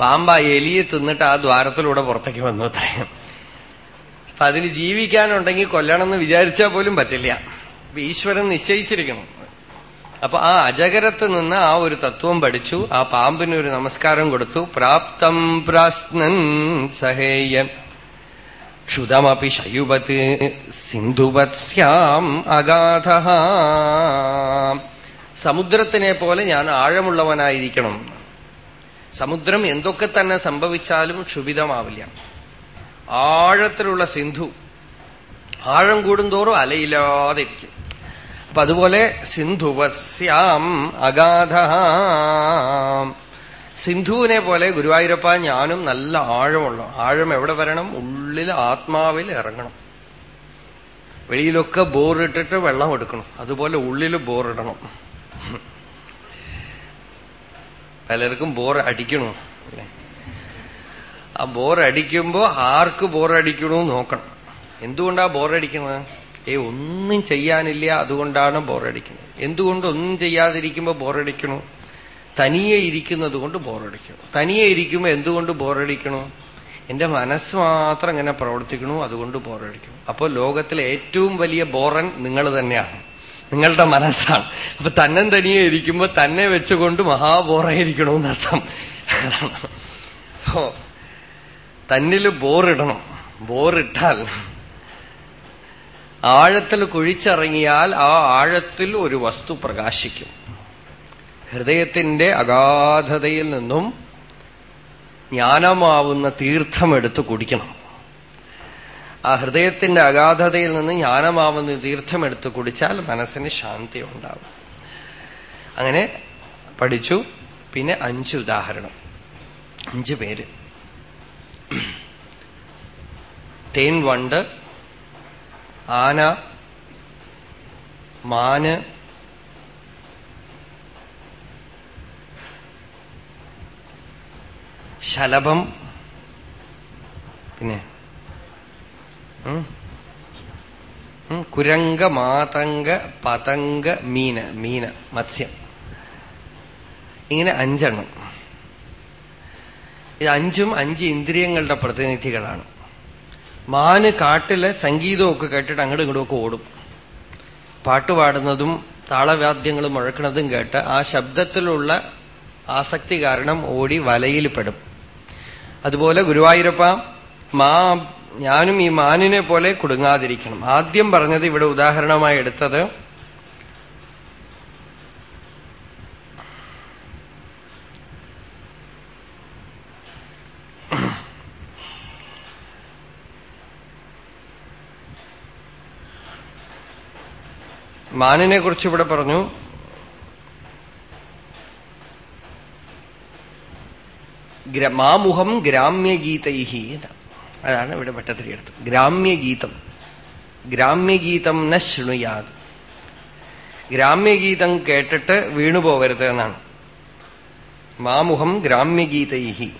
A: പാമ്പ് ആ എലിയെ തിന്നിട്ട് ആ ദ്വാരത്തിലൂടെ പുറത്തേക്ക് വന്നു അത്രയും. അപ്പൊ അതിന് ജീവിക്കാനുണ്ടെങ്കിൽ കൊല്ലണം എന്ന് വിചാരിച്ചാൽ പോലും പറ്റില്ല. ഈശ്വരൻ നിശ്ചയിച്ചിരിക്കണം. അപ്പൊ ആ അജഗരത്ത് നിന്ന് ആ ഒരു തത്വം പഠിച്ചു. ആ പാമ്പിന് ഒരു നമസ്കാരം കൊടുത്തു. പ്രാപ്തം പ്രാശ്നൻ സഹേയൻ. ക്ഷുതമപി ശയുപത് സിന്ധുപത്സ്യാം അഗാധ സമുദ്രത്തിനെ പോലെ ഞാൻ ആഴമുള്ളവനായിരിക്കണം. സമുദ്രം എന്തൊക്കെ തന്നെ സംഭവിച്ചാലും ക്ഷുഭിതമാവില്ല. ആഴത്തിലുള്ള സിന്ധു ആഴം കൂടുന്തോറും അലയില്ലാതെ ഇരിക്കും അപ്പൊ അതുപോലെ സിന്ധുവസ്യാം അഗാധ സിന്ധുവിനെ പോലെ ഗുരുവായൂരപ്പ ഞാനും നല്ല ആഴമുള്ള ആഴം എവിടെ വരണം? ഉള്ളിൽ ആത്മാവിൽ ഇറങ്ങണം. വെളിയിലൊക്കെ ബോറിട്ടിട്ട് വെള്ളം എടുക്കണം. അതുപോലെ ഉള്ളിൽ ബോറിടണം. പലർക്കും ബോർ അടിക്കണു? ആ ബോർ അടിക്കുമ്പോ ആർക്ക് ബോറടിക്കണു നോക്കണം. എന്തുകൊണ്ടാ ബോറടിക്കുന്നത് ഏ ഒന്നും ചെയ്യാനില്ല അതുകൊണ്ടാണ് ബോറടിക്കുന്നത് എന്തുകൊണ്ട് ഒന്നും ചെയ്യാതിരിക്കുമ്പോ ബോറടിക്കണു തനിയെ ഇരിക്കുന്നത് കൊണ്ട് ബോറടിക്കണം തനിയെ ഇരിക്കുമ്പോ എന്തുകൊണ്ട് ബോറടിക്കണു എന്റെ മനസ്സ് മാത്രം ഇങ്ങനെ പ്രവർത്തിക്കണു അതുകൊണ്ട് ബോറടിക്കണം അപ്പോൾ ലോകത്തിലെ ഏറ്റവും വലിയ ബോറൻ നിങ്ങൾ തന്നെയാണ്. നിങ്ങളുടെ മനസ്സാണ്. അപ്പൊ തന്നെ തനിയെ ഇരിക്കുമ്പോ തന്നെ വെച്ചുകൊണ്ട് മഹാബോറായിരിക്കണമെന്നർത്ഥം അപ്പോ തന്നിൽ ബോറിടണം. ബോറിട്ടാൽ ആഴത്തിൽ കുഴിച്ചിറങ്ങിയാൽ ആ ആഴത്തിൽ ഒരു വസ്തു പ്രകാശിക്കും. ഹൃദയത്തിന്റെ അഗാധതയിൽ നിന്നും ജ്ഞാനമാവുന്ന എടുത്തു കുടിക്കണം. ആ ഹൃദയത്തിന്റെ അഗാധതയിൽ നിന്ന് ജ്ഞാനമാവുന്ന തീർത്ഥമെടുത്ത് കുടിച്ചാൽ മനസ്സിന് ശാന്തി ഉണ്ടാവും. അങ്ങനെ പഠിച്ചു. പിന്നെ അഞ്ച് ഉദാഹരണം. അഞ്ച് പേര്. തേൻ വണ്ട് ആന മാന് ശലഭം പിന്നെ കുരങ്ക മാതങ്ക പതങ്ക മീന മീന മത്സ്യം. ഇങ്ങനെ അഞ്ചെണ്ണം. ഇത് അഞ്ചും അഞ്ച് ഇന്ദ്രിയങ്ങളുടെ പ്രതിനിധികളാണ്. മാന് കാട്ടിലെ സംഗീതമൊക്കെ കേട്ടിട്ട് അങ്ങോട്ടും ഒക്കെ ഓടും. പാട്ടുപാടുന്നതും താളവാദ്യങ്ങൾ മുഴക്കുന്നതും കേട്ട് ആ ശബ്ദത്തിലുള്ള ആസക്തി കാരണം ഓടി വലയിൽ പെടും. അതുപോലെ ഗുരുവായൂരപ്പ മാ ഞാനും ഈ മാനിനെ പോലെ കുടുങ്ങാതിരിക്കണം. ആദ്യം പറഞ്ഞത് ഇവിടെ ഉദാഹരണമായി എടുത്തത് മാനിനെ കുറിച്ച് ഇവിടെ പറഞ്ഞു. മാമുഖം ഗ്രാമ്യഗീതൈഹി അതാണ് ഇവിടെ ഭട്ടത്തിരിയെടുത്ത് ഗ്രാമ്യഗീതം. ഗ്രാമ്യഗീതം ന ശൃണുയാത്. ഗ്രാമ്യഗീതം കേട്ടിട്ട് വീണുപോകരുത് എന്നാണ്. മാമുഖം ഗ്രാമ്യഗീതൈഹി.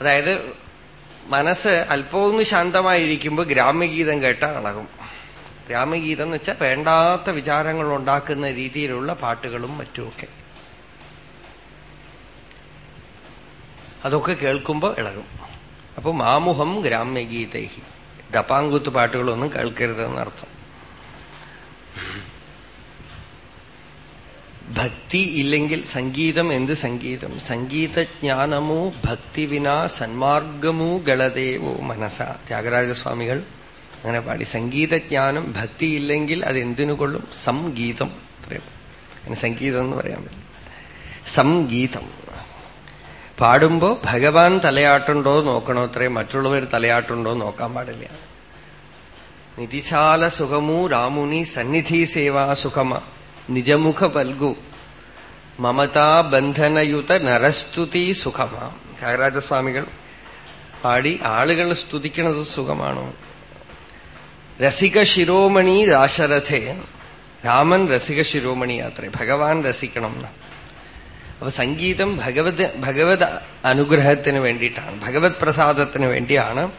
A: അതായത് മനസ്സ് അല്പമൊന്ന് ശാന്തമായിരിക്കുമ്പോൾ ഗ്രാമ്യഗീതം കേട്ടാൽ അളകും. ഗ്രാമ്യഗീതം എന്ന് വെച്ചാൽ വേണ്ടാത്ത വിചാരങ്ങൾ ഉണ്ടാക്കുന്ന രീതിയിലുള്ള പാട്ടുകളും മറ്റുമൊക്കെ. അതൊക്കെ കേൾക്കുമ്പോൾ ഇളകും. അപ്പൊ മാമുഹം ഗ്രാമ്യഗീതൈഹി. ഡപ്പാങ്കുത്ത് പാട്ടുകളൊന്നും കേൾക്കരുതെന്നർത്ഥം ഭക്തി ഇല്ലെങ്കിൽ സംഗീതം എന്ത് സംഗീതം? സംഗീതജ്ഞാനമോ ഭക്തി വിനാ സന്മാർഗമോ ഗളദേവോ മനസ. ത്യാഗരാജസ്വാമികൾ അങ്ങനെ പാടി. സംഗീതജ്ഞാനം ഭക്തി ഇല്ലെങ്കിൽ അത് എന്തിനു കൊള്ളും? സംഗീതം. അതിന് സംഗീതം എന്ന് പറയാൻ പറ്റില്ല. സംഗീതം. പാടുമ്പോ ഭഗവാൻ തലയാട്ടുണ്ടോ നോക്കണോ അത്രേ മറ്റുള്ളവർ തലയാട്ടുണ്ടോ നോക്കാൻ പാടില്ല. നിതിശാല സുഖമു രാമുനി സന്നിധി സേവാ സുഖമ. നിജമുഖ പൽഗു. മമതാ ബന്ധനയുത നരസ്തുതി സുഖമ. ത്യാഗരാജസ്വാമികൾ പാടി ആളുകൾ സ്തുതിക്കുന്നത് സുഖമാണോ? രസിക ശിരോമണി ദാശരഥേ രാമൻ രസിക ശിരോമണി യാത്രേ ഭഗവാൻ രസിക്കണം അപ്പൊ സംഗീതം ഭഗവത് ഭഗവത് അനുഗ്രഹത്തിന് വേണ്ടിയിട്ടാണ്. ഭഗവത് പ്രസാദത്തിന് വേണ്ടിയാണ്.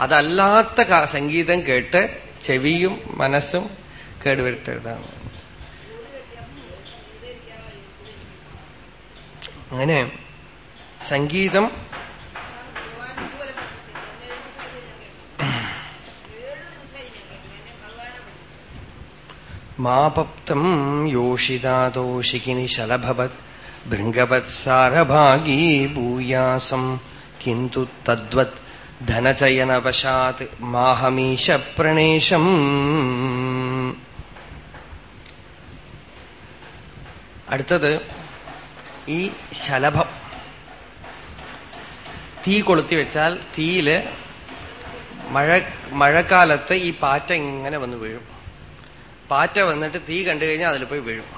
A: അതല്ലാത്ത സംഗീതം കേട്ട് ചെവിയും മനസ്സും കേടുവരുത്തരുതാണ്. അങ്ങനെ സംഗീതം മാപപ്തം യോഷിതാദോഷികിനി ശലഭവത് ഭൃംഗവത്സാരഭാഗീ ഭൂയാസം. കിന്തു തദ്വത് ധനചയനവശാത് മാഹമീശ പ്രണേശം. അടുത്തത് ഈ ശലഭം. തീ കൊളുത്തി വെച്ചാൽ തീയിൽ മഴ മഴക്കാലത്ത് ഈ പാറ്റ ഇങ്ങനെ വന്ന് വീഴും. പാറ്റ വന്നിട്ട് തീ കണ്ടു കഴിഞ്ഞാൽ അതിൽ പോയി വീഴും.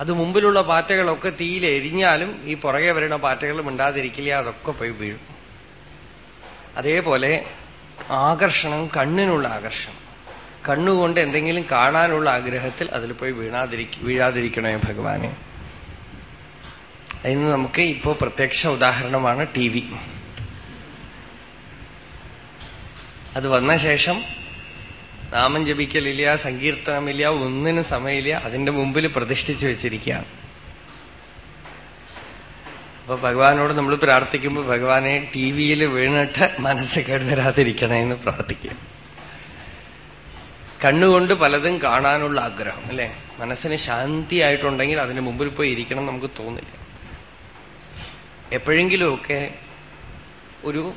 A: അത് മുമ്പിലുള്ള പാറ്റകളൊക്കെ തീയിൽ എരിഞ്ഞാലും ഈ പുറകെ വരുന്ന പാറ്റകൾ മിണ്ടാതിരിക്കില്ല അതൊക്കെ പോയി വീഴും. അതേപോലെ ആകർഷണം കണ്ണിനുള്ള ആകർഷണം. കണ്ണുകൊണ്ട് എന്തെങ്കിലും കാണാനുള്ള ആഗ്രഹത്തിൽ അതിൽ പോയി വീണാതിരിക്ക വീഴാതിരിക്കണേ ഭഗവാനെ. അതിന് നമുക്ക് ഇപ്പോ പ്രത്യക്ഷ ഉദാഹരണമാണ് ടി വി. അത് വന്ന ശേഷം നാമം ജപിക്കലില്ല സങ്കീർത്തനമില്ല ഒന്നിനും സമയമില്ല. അതിന്റെ മുമ്പിൽ പ്രതിഷ്ഠിച്ചു വെച്ചിരിക്കുകയാണ്. അപ്പൊ ഭഗവാനോട് നമ്മൾ പ്രാർത്ഥിക്കുമ്പോൾ ഭഗവാനെ ടി വിയിൽ വീണിട്ട് മനസ്സ് കേടുതരാതിരിക്കണേ എന്ന് പ്രാർത്ഥിക്കുക. കണ്ണുകൊണ്ട് പലതും കാണാനുള്ള ആഗ്രഹം അല്ലെ? മനസ്സിന് ശാന്തിയായിട്ടുണ്ടെങ്കിൽ അതിന് മുമ്പിൽ പോയി ഇരിക്കണം നമുക്ക് തോന്നില്ല. എപ്പോഴെങ്കിലുമൊക്കെ ഒരു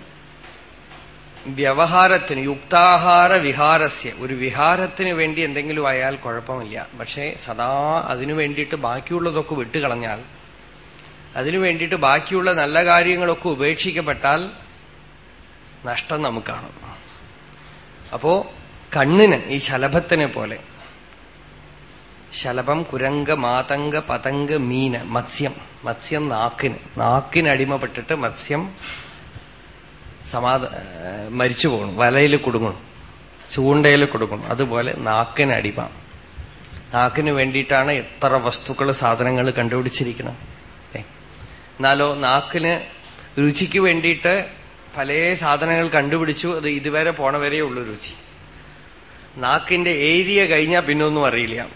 A: വ്യവഹാരത്തിന് യുക്താഹാര വിഹാരസ്യ. ഒരു വിഹാരത്തിന് വേണ്ടി എന്തെങ്കിലും ആയാൽ കുഴപ്പമില്ല. പക്ഷേ സദാ അതിനു വേണ്ടിയിട്ട് ബാക്കിയുള്ളതൊക്കെ വിട്ടുകളഞ്ഞാൽ അതിനു വേണ്ടിയിട്ട് ബാക്കിയുള്ള നല്ല കാര്യങ്ങളൊക്കെ ഉപേക്ഷിക്കപ്പെട്ടാൽ നഷ്ടം നമുക്കാണ് അപ്പോ കണ്ണിന് ഈ ശലഭത്തിനെ പോലെ. ശലഭം കുരങ്ക മാതങ്ക പതങ്ക മീന് മത്സ്യം. മത്സ്യം നാക്കിന്. നാക്കിനടിമപ്പെട്ടിട്ട് മത്സ്യം സമാധ മരിച്ചു പോകണം. വലയിൽ കുടുങ്ങണം ചൂണ്ടയിൽ കൊടുക്കണം അതുപോലെ നാക്കിന് നാക്കിനടിമ നാക്കിന് വേണ്ടിയിട്ടാണ് എത്ര വസ്തുക്കൾ സാധനങ്ങൾ കണ്ടുപിടിച്ചിരിക്കണം. എന്നാലോ നാക്കിന് രുചിക്ക് വേണ്ടിയിട്ട് പല സാധനങ്ങൾ കണ്ടുപിടിച്ചു. അത് ഇതുവരെ പോണവരേ ഉള്ളു രുചി. നാക്കിന്റെ ഏരിയ കഴിഞ്ഞാൽ പിന്നെ ഒന്നും അറിയില്ല.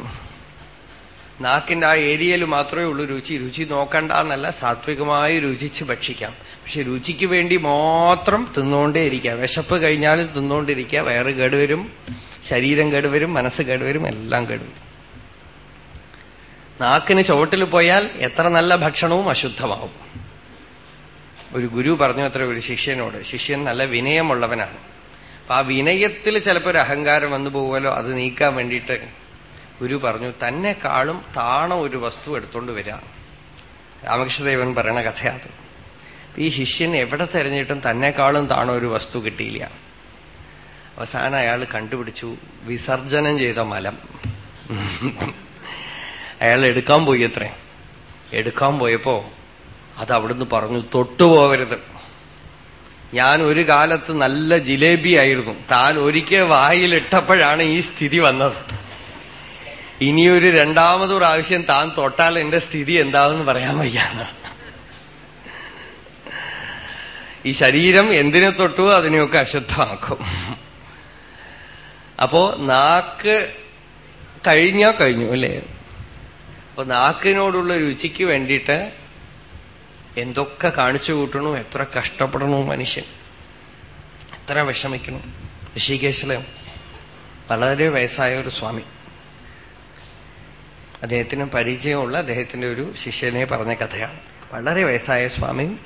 A: നാക്കിന്റെ ആ ഏരിയയിൽ മാത്രമേ ഉള്ളൂ രുചി. രുചി നോക്കണ്ട എന്നല്ല സാത്വികമായി രുചിച്ച് ഭക്ഷിക്കാം. പക്ഷെ രുചിക്ക് വേണ്ടി മാത്രം തിന്നുകൊണ്ടേയിരിക്കുക വിശപ്പ് കഴിഞ്ഞാലും തിന്നുകൊണ്ടിരിക്കുക. വയറ് കേടുവരും ശരീരം കേടുവരും മനസ്സ് കേടുവരും എല്ലാം കേടുവരും. നാക്കിന് ചുവട്ടിൽ പോയാൽ എത്ര നല്ല ഭക്ഷണവും അശുദ്ധമാവും. ഒരു ഗുരു പറഞ്ഞു അത്ര ഒരു ശിഷ്യനോട് ശിഷ്യൻ നല്ല വിനയമുള്ളവനാണ്. അപ്പൊ ആ വിനയത്തിൽ ചിലപ്പോൾ ഒരു അഹങ്കാരം വന്നു പോകുമല്ലോ അത് നീക്കാൻ വേണ്ടിയിട്ട് ഗുരു പറഞ്ഞു തന്നെക്കാളും താണ ഒരു വസ്തു എടുത്തുകൊണ്ട് വരാം. രാമകൃഷ്ണദേവൻ പറയണ കഥയാത്. ഈ ശിഷ്യൻ എവിടെ തെരഞ്ഞിട്ടും തന്നെക്കാളും താണ ഒരു വസ്തു കിട്ടിയില്ല. അവസാനം അയാൾ കണ്ടുപിടിച്ചു വിസർജനം ചെയ്ത മലം. അയാൾ എടുക്കാൻ പോയി അത്രേ. എടുക്കാൻ പോയപ്പോ അത് അവിടുന്ന് പറഞ്ഞു തൊട്ടുപോകരുത് ഞാൻ ഒരു കാലത്ത് നല്ല ജിലേബി ആയിരുന്നു. താൻ ഒരിക്കൽ വായിലിട്ടപ്പോഴാണ് ഈ സ്ഥിതി വന്നത്. ഇനിയൊരു രണ്ടാമത് പ്രാവശ്യം താൻ തൊട്ടാൽ എന്റെ സ്ഥിതി എന്താണെന്ന് പറയാൻ വയ്യാന്ന്. ഈ ശരീരം എന്തിനെ തൊട്ടു അതിനെയൊക്കെ അശുദ്ധമാക്കും. അപ്പോ നാക്ക് കഴിഞ്ഞാ കഴിഞ്ഞു അല്ലേ? അപ്പൊ നാക്കിനോടുള്ള രുചിക്ക് വേണ്ടിയിട്ട് എന്തൊക്കെ കാണിച്ചു കൂട്ടണു എത്ര കഷ്ടപ്പെടണു മനുഷ്യൻ. എത്ര വിഷമിക്കണം. ഋഷികേശിൽ വളരെ വയസ്സായ ഒരു സ്വാമി. അദ്ദേഹത്തിന് പരിചയമുള്ള അദ്ദേഹത്തിന്റെ ഒരു ശിഷ്യനെ പറഞ്ഞ കഥയാണ്. വളരെ വയസ്സായ സ്വാമി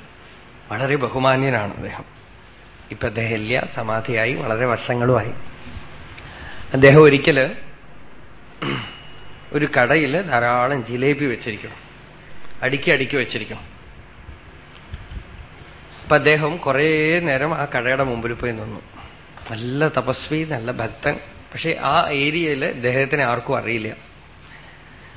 A: വളരെ ബഹുമാന്യനാണ് അദ്ദേഹം. ഇപ്പൊ അദ്ദേഹം ഇല്ല സമാധിയായി വളരെ വർഷങ്ങളുമായി. അദ്ദേഹം ഒരിക്കൽ ഒരു കടയിൽ ധാരാളം ജിലേബി വെച്ചിരിക്കണം. അടുക്കി അടുക്കി വെച്ചിരിക്കണം. അപ്പൊ അദ്ദേഹം കുറേ നേരം ആ കടയുടെ മുമ്പിൽ പോയി നിന്നു. നല്ല തപസ്വി നല്ല ഭക്തൻ. പക്ഷെ ആ ഏരിയയിൽ അദ്ദേഹത്തിനെ ആർക്കും അറിയില്ല.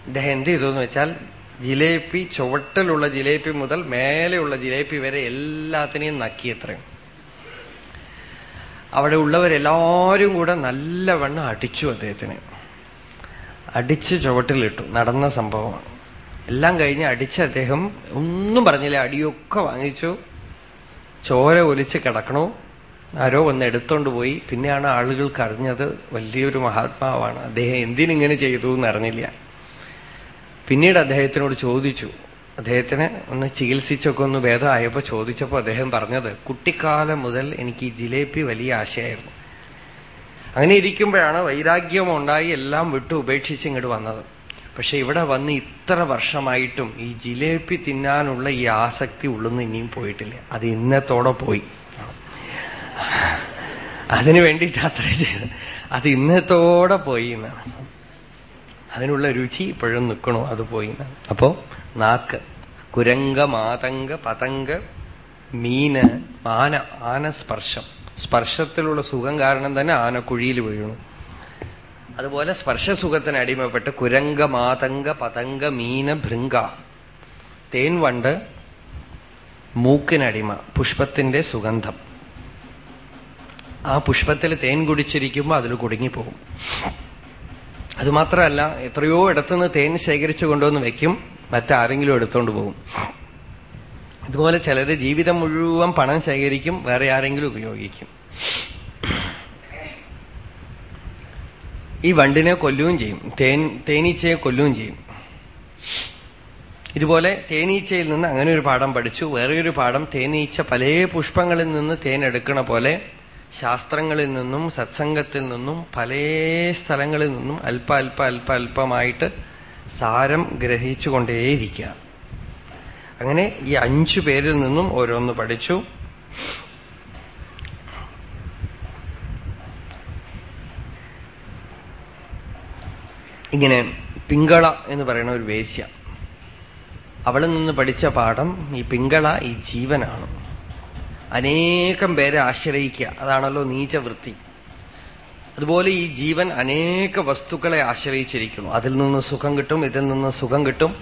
A: അദ്ദേഹം എന്ത് ചെയ്തു എന്ന് വെച്ചാൽ ജിലേബി ചുവട്ടിലുള്ള ജിലേബി മുതൽ മേലെയുള്ള ജിലേബി വരെ എല്ലാത്തിനെയും നക്കിയത്രയും അവിടെ ഉള്ളവരെല്ലാവരും കൂടെ നല്ലവണ്ണം അടിച്ചു അദ്ദേഹത്തിന്. അടിച്ച് ചുവട്ടിലിട്ടു. നടന്ന സംഭവമാണ് എല്ലാം കഴിഞ്ഞ് അടിച്ച് അദ്ദേഹം ഒന്നും പറഞ്ഞില്ല. അടിയൊക്കെ വാങ്ങിച്ചു. ചോര ഒലിച്ച് കിടക്കണോ. ആരോ ഒന്ന് എടുത്തോണ്ട് പോയി. പിന്നെയാണ് ആളുകൾക്ക് അറിഞ്ഞത് വലിയൊരു മഹാത്മാവാണ്. അദ്ദേഹം എന്തിനിങ്ങനെ ചെയ്തു എന്ന് അറിഞ്ഞില്ല പിന്നീട് അദ്ദേഹത്തിനോട് ചോദിച്ചു. അദ്ദേഹത്തിന് ഒന്ന് ചികിത്സിച്ചൊക്കെ ഒന്ന് ഭേദമായപ്പോ ചോദിച്ചപ്പോ അദ്ദേഹം പറഞ്ഞത് കുട്ടിക്കാലം മുതൽ എനിക്ക് ഈ ജിലേബി വലിയ ആശയായിരുന്നു. അങ്ങനെ ഇരിക്കുമ്പോഴാണ് വൈരാഗ്യം ഉണ്ടായി എല്ലാം വിട്ടു ഉപേക്ഷിച്ച് ഇങ്ങോട്ട് വന്നത്. പക്ഷെ ഇവിടെ വന്ന് ഇത്ര വർഷമായിട്ടും ഈ ജിലേബി തിന്നാനുള്ള ഈ ആസക്തി ഉള്ളെന്ന് ഇനിയും പോയിട്ടില്ല. അത് ഇന്നത്തോടെ പോയി. അതിനു വേണ്ടിയിട്ട് അത്ര ചെയ്ത് അത് ഇന്നത്തോടെ പോയി എന്നാണ്. അതിനുള്ള രുചി ഇപ്പോഴും നിൽക്കണോ അത് പോയി അപ്പോ നാക്ക് കുരങ്ക മാതങ്ക പതങ്ക മീന് ആന ആന സ്പർശം സ്പർശത്തിലുള്ള സുഖം കാരണം തന്നെ ആന കുഴിയിൽ വീഴണു അതുപോലെ സ്പർശസുഖത്തിന് അടിമപ്പെട്ട് കുരങ്ക മാതങ്ക പതങ്ക മീന ഭൃങ്ക. തേൻ വണ്ട് മൂക്കിനടിമ പുഷ്പത്തിന്റെ സുഗന്ധം. ആ പുഷ്പത്തിൽ തേൻ കുടിച്ചിരിക്കുമ്പോൾ അതിൽ കുടുങ്ങിപ്പോകും. അതുമാത്രമല്ല എത്രയോ ഇടത്തുനിന്ന് തേൻ ശേഖരിച്ചു കൊണ്ടുവന്ന് വെക്കും മറ്റാരെങ്കിലും എടുത്തോണ്ട് പോകും. ഇതുപോലെ ചിലര് ജീവിതം മുഴുവൻ പണം ശേഖരിക്കും വേറെ ആരെങ്കിലും ഉപയോഗിക്കും. ഈ വണ്ടിനെ കൊല്ലുകയും ചെയ്യും തേൻ തേനീച്ചയെ കൊല്ലുകയും ചെയ്യും. ഇതുപോലെ തേനീച്ചയിൽ നിന്ന് അങ്ങനെ ഒരു പാഠം പഠിച്ചു വേറെ ഒരു പാഠം തേനീച്ച പല പുഷ്പങ്ങളിൽ നിന്ന് തേൻ എടുക്കണ പോലെ ശാസ്ത്രങ്ങളിൽ നിന്നും സത്സംഗത്തിൽ നിന്നും പല സ്ഥലങ്ങളിൽ നിന്നും അല്പ അല്പ അല്പ അല്പമായിട്ട് സാരം ഗ്രഹിച്ചുകൊണ്ടേയിരിക്കുക. അങ്ങനെ ഈ അഞ്ചു പേരിൽ നിന്നും ഓരോന്ന് പഠിച്ചു. ഇങ്ങനെ പിങ്കള എന്ന് പറയുന്ന ഒരു വേശ്യ. അവളിൽ നിന്ന് പഠിച്ച പാഠം ഈ പിങ്കള ഈ ജീവനാണ്. അനേകം പേരെ ആശ്രയിക്കുക. അതാണല്ലോ നീചവൃത്തി. അതുപോലെ ഈ ജീവൻ അനേക വസ്തുക്കളെ ആശ്രയിച്ചിരിക്കുന്നു. അതിൽ നിന്ന് സുഖം കിട്ടും ഇതിൽ നിന്ന് സുഖം കിട്ടും.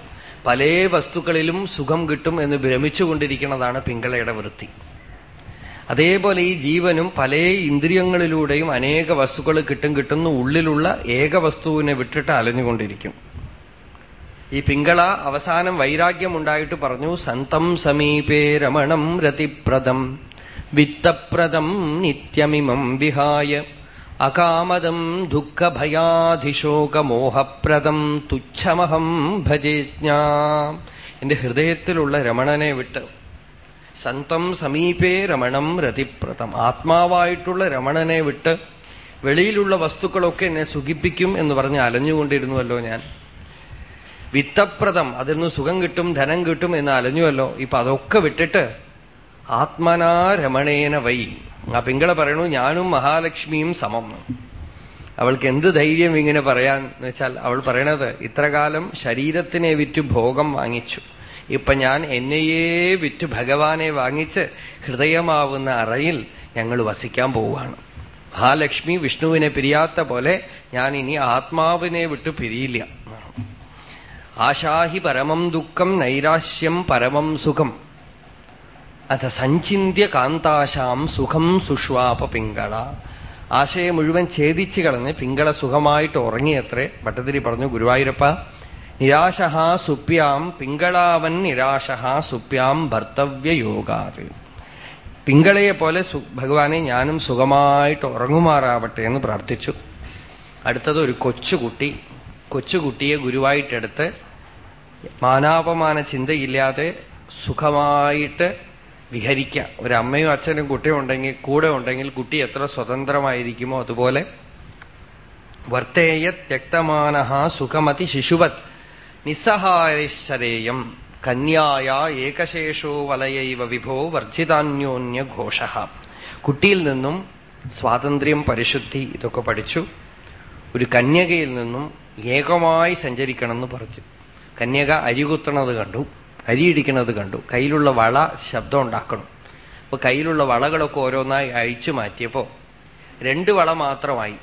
A: പല വസ്തുക്കളിലും സുഖം കിട്ടും എന്ന് ഭ്രമിച്ചുകൊണ്ടിരിക്കുന്നതാണ് പിങ്കളയുടെ വൃത്തി. അതേപോലെ ഈ ജീവനും പല ഇന്ദ്രിയങ്ങളിലൂടെയും അനേക വസ്തുക്കൾ കിട്ടും കിട്ടുന്ന. ഉള്ളിലുള്ള ഏക വസ്തുവിനെ വിട്ടിട്ട് അലഞ്ഞുകൊണ്ടിരിക്കും. ഈ പിങ്കള അവസാനം വൈരാഗ്യമുണ്ടായിട്ട് പറഞ്ഞു സന്തം സമീപേ രമണം രതിപ്രദം വിത്തപ്രദം നിത്യമിമം വിഹായ അകാമദം ദുഃഖഭയാധിശോകമോഹപ്രദം തുച്ഛമഹം ഭജേജ്ഞാ എന്റെ ഹൃദയത്തിലുള്ള രമണനെ വിട്ട് സന്തം സമീപേ രമണം രതിപ്രദം. ആത്മാവായിട്ടുള്ള രമണനെ വിട്ട് വെളിയിലുള്ള വസ്തുക്കളൊക്കെ എന്നെ സുഖിപ്പിക്കും എന്ന് പറഞ്ഞ് അലഞ്ഞുകൊണ്ടിരുന്നുവല്ലോ ഞാൻ. വിത്തപ്രദം. അതിൽ നിന്ന് സുഖം കിട്ടും ധനം കിട്ടും എന്ന് അലഞ്ഞുവല്ലോ. ഇപ്പൊ അതൊക്കെ വിട്ടിട്ട് ആത്മനാ രമണേന വൈ. ആ പിങ്കള പറയണു ഞാനും മഹാലക്ഷ്മിയും സമം. അവൾക്ക് എന്ത് ധൈര്യം ഇങ്ങനെ പറയാൻ? എന്ന് വെച്ചാൽ അവൾ പറയണത് ഇത്രകാലം ശരീരത്തിനെ വിറ്റ് ഭോഗം വാങ്ങിച്ചു. ഇപ്പൊ ഞാൻ എന്നെയേ വിറ്റ് ഭഗവാനെ വാങ്ങിച്ച് ഹൃദയമാവുന്ന അറയിൽ ഞങ്ങൾ വസിക്കാൻ പോവുകയാണ്. മഹാലക്ഷ്മി വിഷ്ണുവിനെ പിരിയാത്ത പോലെ ഞാൻ ഇനി ആത്മാവിനെ വിട്ടു പിരിയില്ല. ആശാഹി പരമം ദുഃഖം നൈരാശ്യം പരമം സുഖം. അത സഞ്ചിന്യ കാന്താശാം സുഖം സുഷ്വാപ പിങ്കള. ആശയെ മുഴുവൻ ഛേദിച്ചു കളഞ്ഞ് പിങ്കള സുഖമായിട്ട് ഉറങ്ങിയത്രേ. ഭട്ടതിരി പറഞ്ഞു ഗുരുവായൂരപ്പ നിരാശഹ സുപ്യാം പിങ്കളാവൻ നിരാശഹാ സുപ്യാം ഭർത്തവ്യയോഗാത്. പിങ്കളയെ പോലെ ഭഗവാനെ ഞാനും സുഖമായിട്ട് ഉറങ്ങുമാറാവട്ടെ എന്ന് പ്രാർത്ഥിച്ചു. അടുത്തത് ഒരു കൊച്ചുകുട്ടി. കൊച്ചുകുട്ടിയെ ഗുരുവായിട്ടെടുത്ത് മാനാപമാന ചിന്തയില്ലാതെ സുഖമായിട്ട് വിഹരിക്കാം. ഒരമ്മയും അച്ഛനും കുട്ടിയും ഉണ്ടെങ്കിൽ കൂടെ ഉണ്ടെങ്കിൽ കുട്ടി എത്ര സ്വതന്ത്രമായിരിക്കുമോ അതുപോലെ. വർത്തേയ ത്യക്തമാന സുഖമതി ശിശുവത് നിസ്സഹായശ്ചരേയം കന്യായ ഏകശേഷോ വലയൈവ വിഭോ വർജിതാന്യോന്യ ഘോഷ കുട്ടിയിൽ നിന്നും സ്വാതന്ത്ര്യം പരിശുദ്ധി ഇതൊക്കെ പഠിച്ചു. ഒരു കന്യകയിൽ നിന്നും ഏകമായി സഞ്ചരിക്കണം എന്ന് പറഞ്ഞു. കന്യക അരികുത്തണത് കണ്ടു അരിയിടിക്കണത് കണ്ടു. കയ്യിലുള്ള വള ശബ്ദം ഉണ്ടാക്കണം. അപ്പൊ കയ്യിലുള്ള വളകളൊക്കെ ഓരോന്നായി അഴിച്ചു മാറ്റിയപ്പോ രണ്ട് വള മാത്രമായി.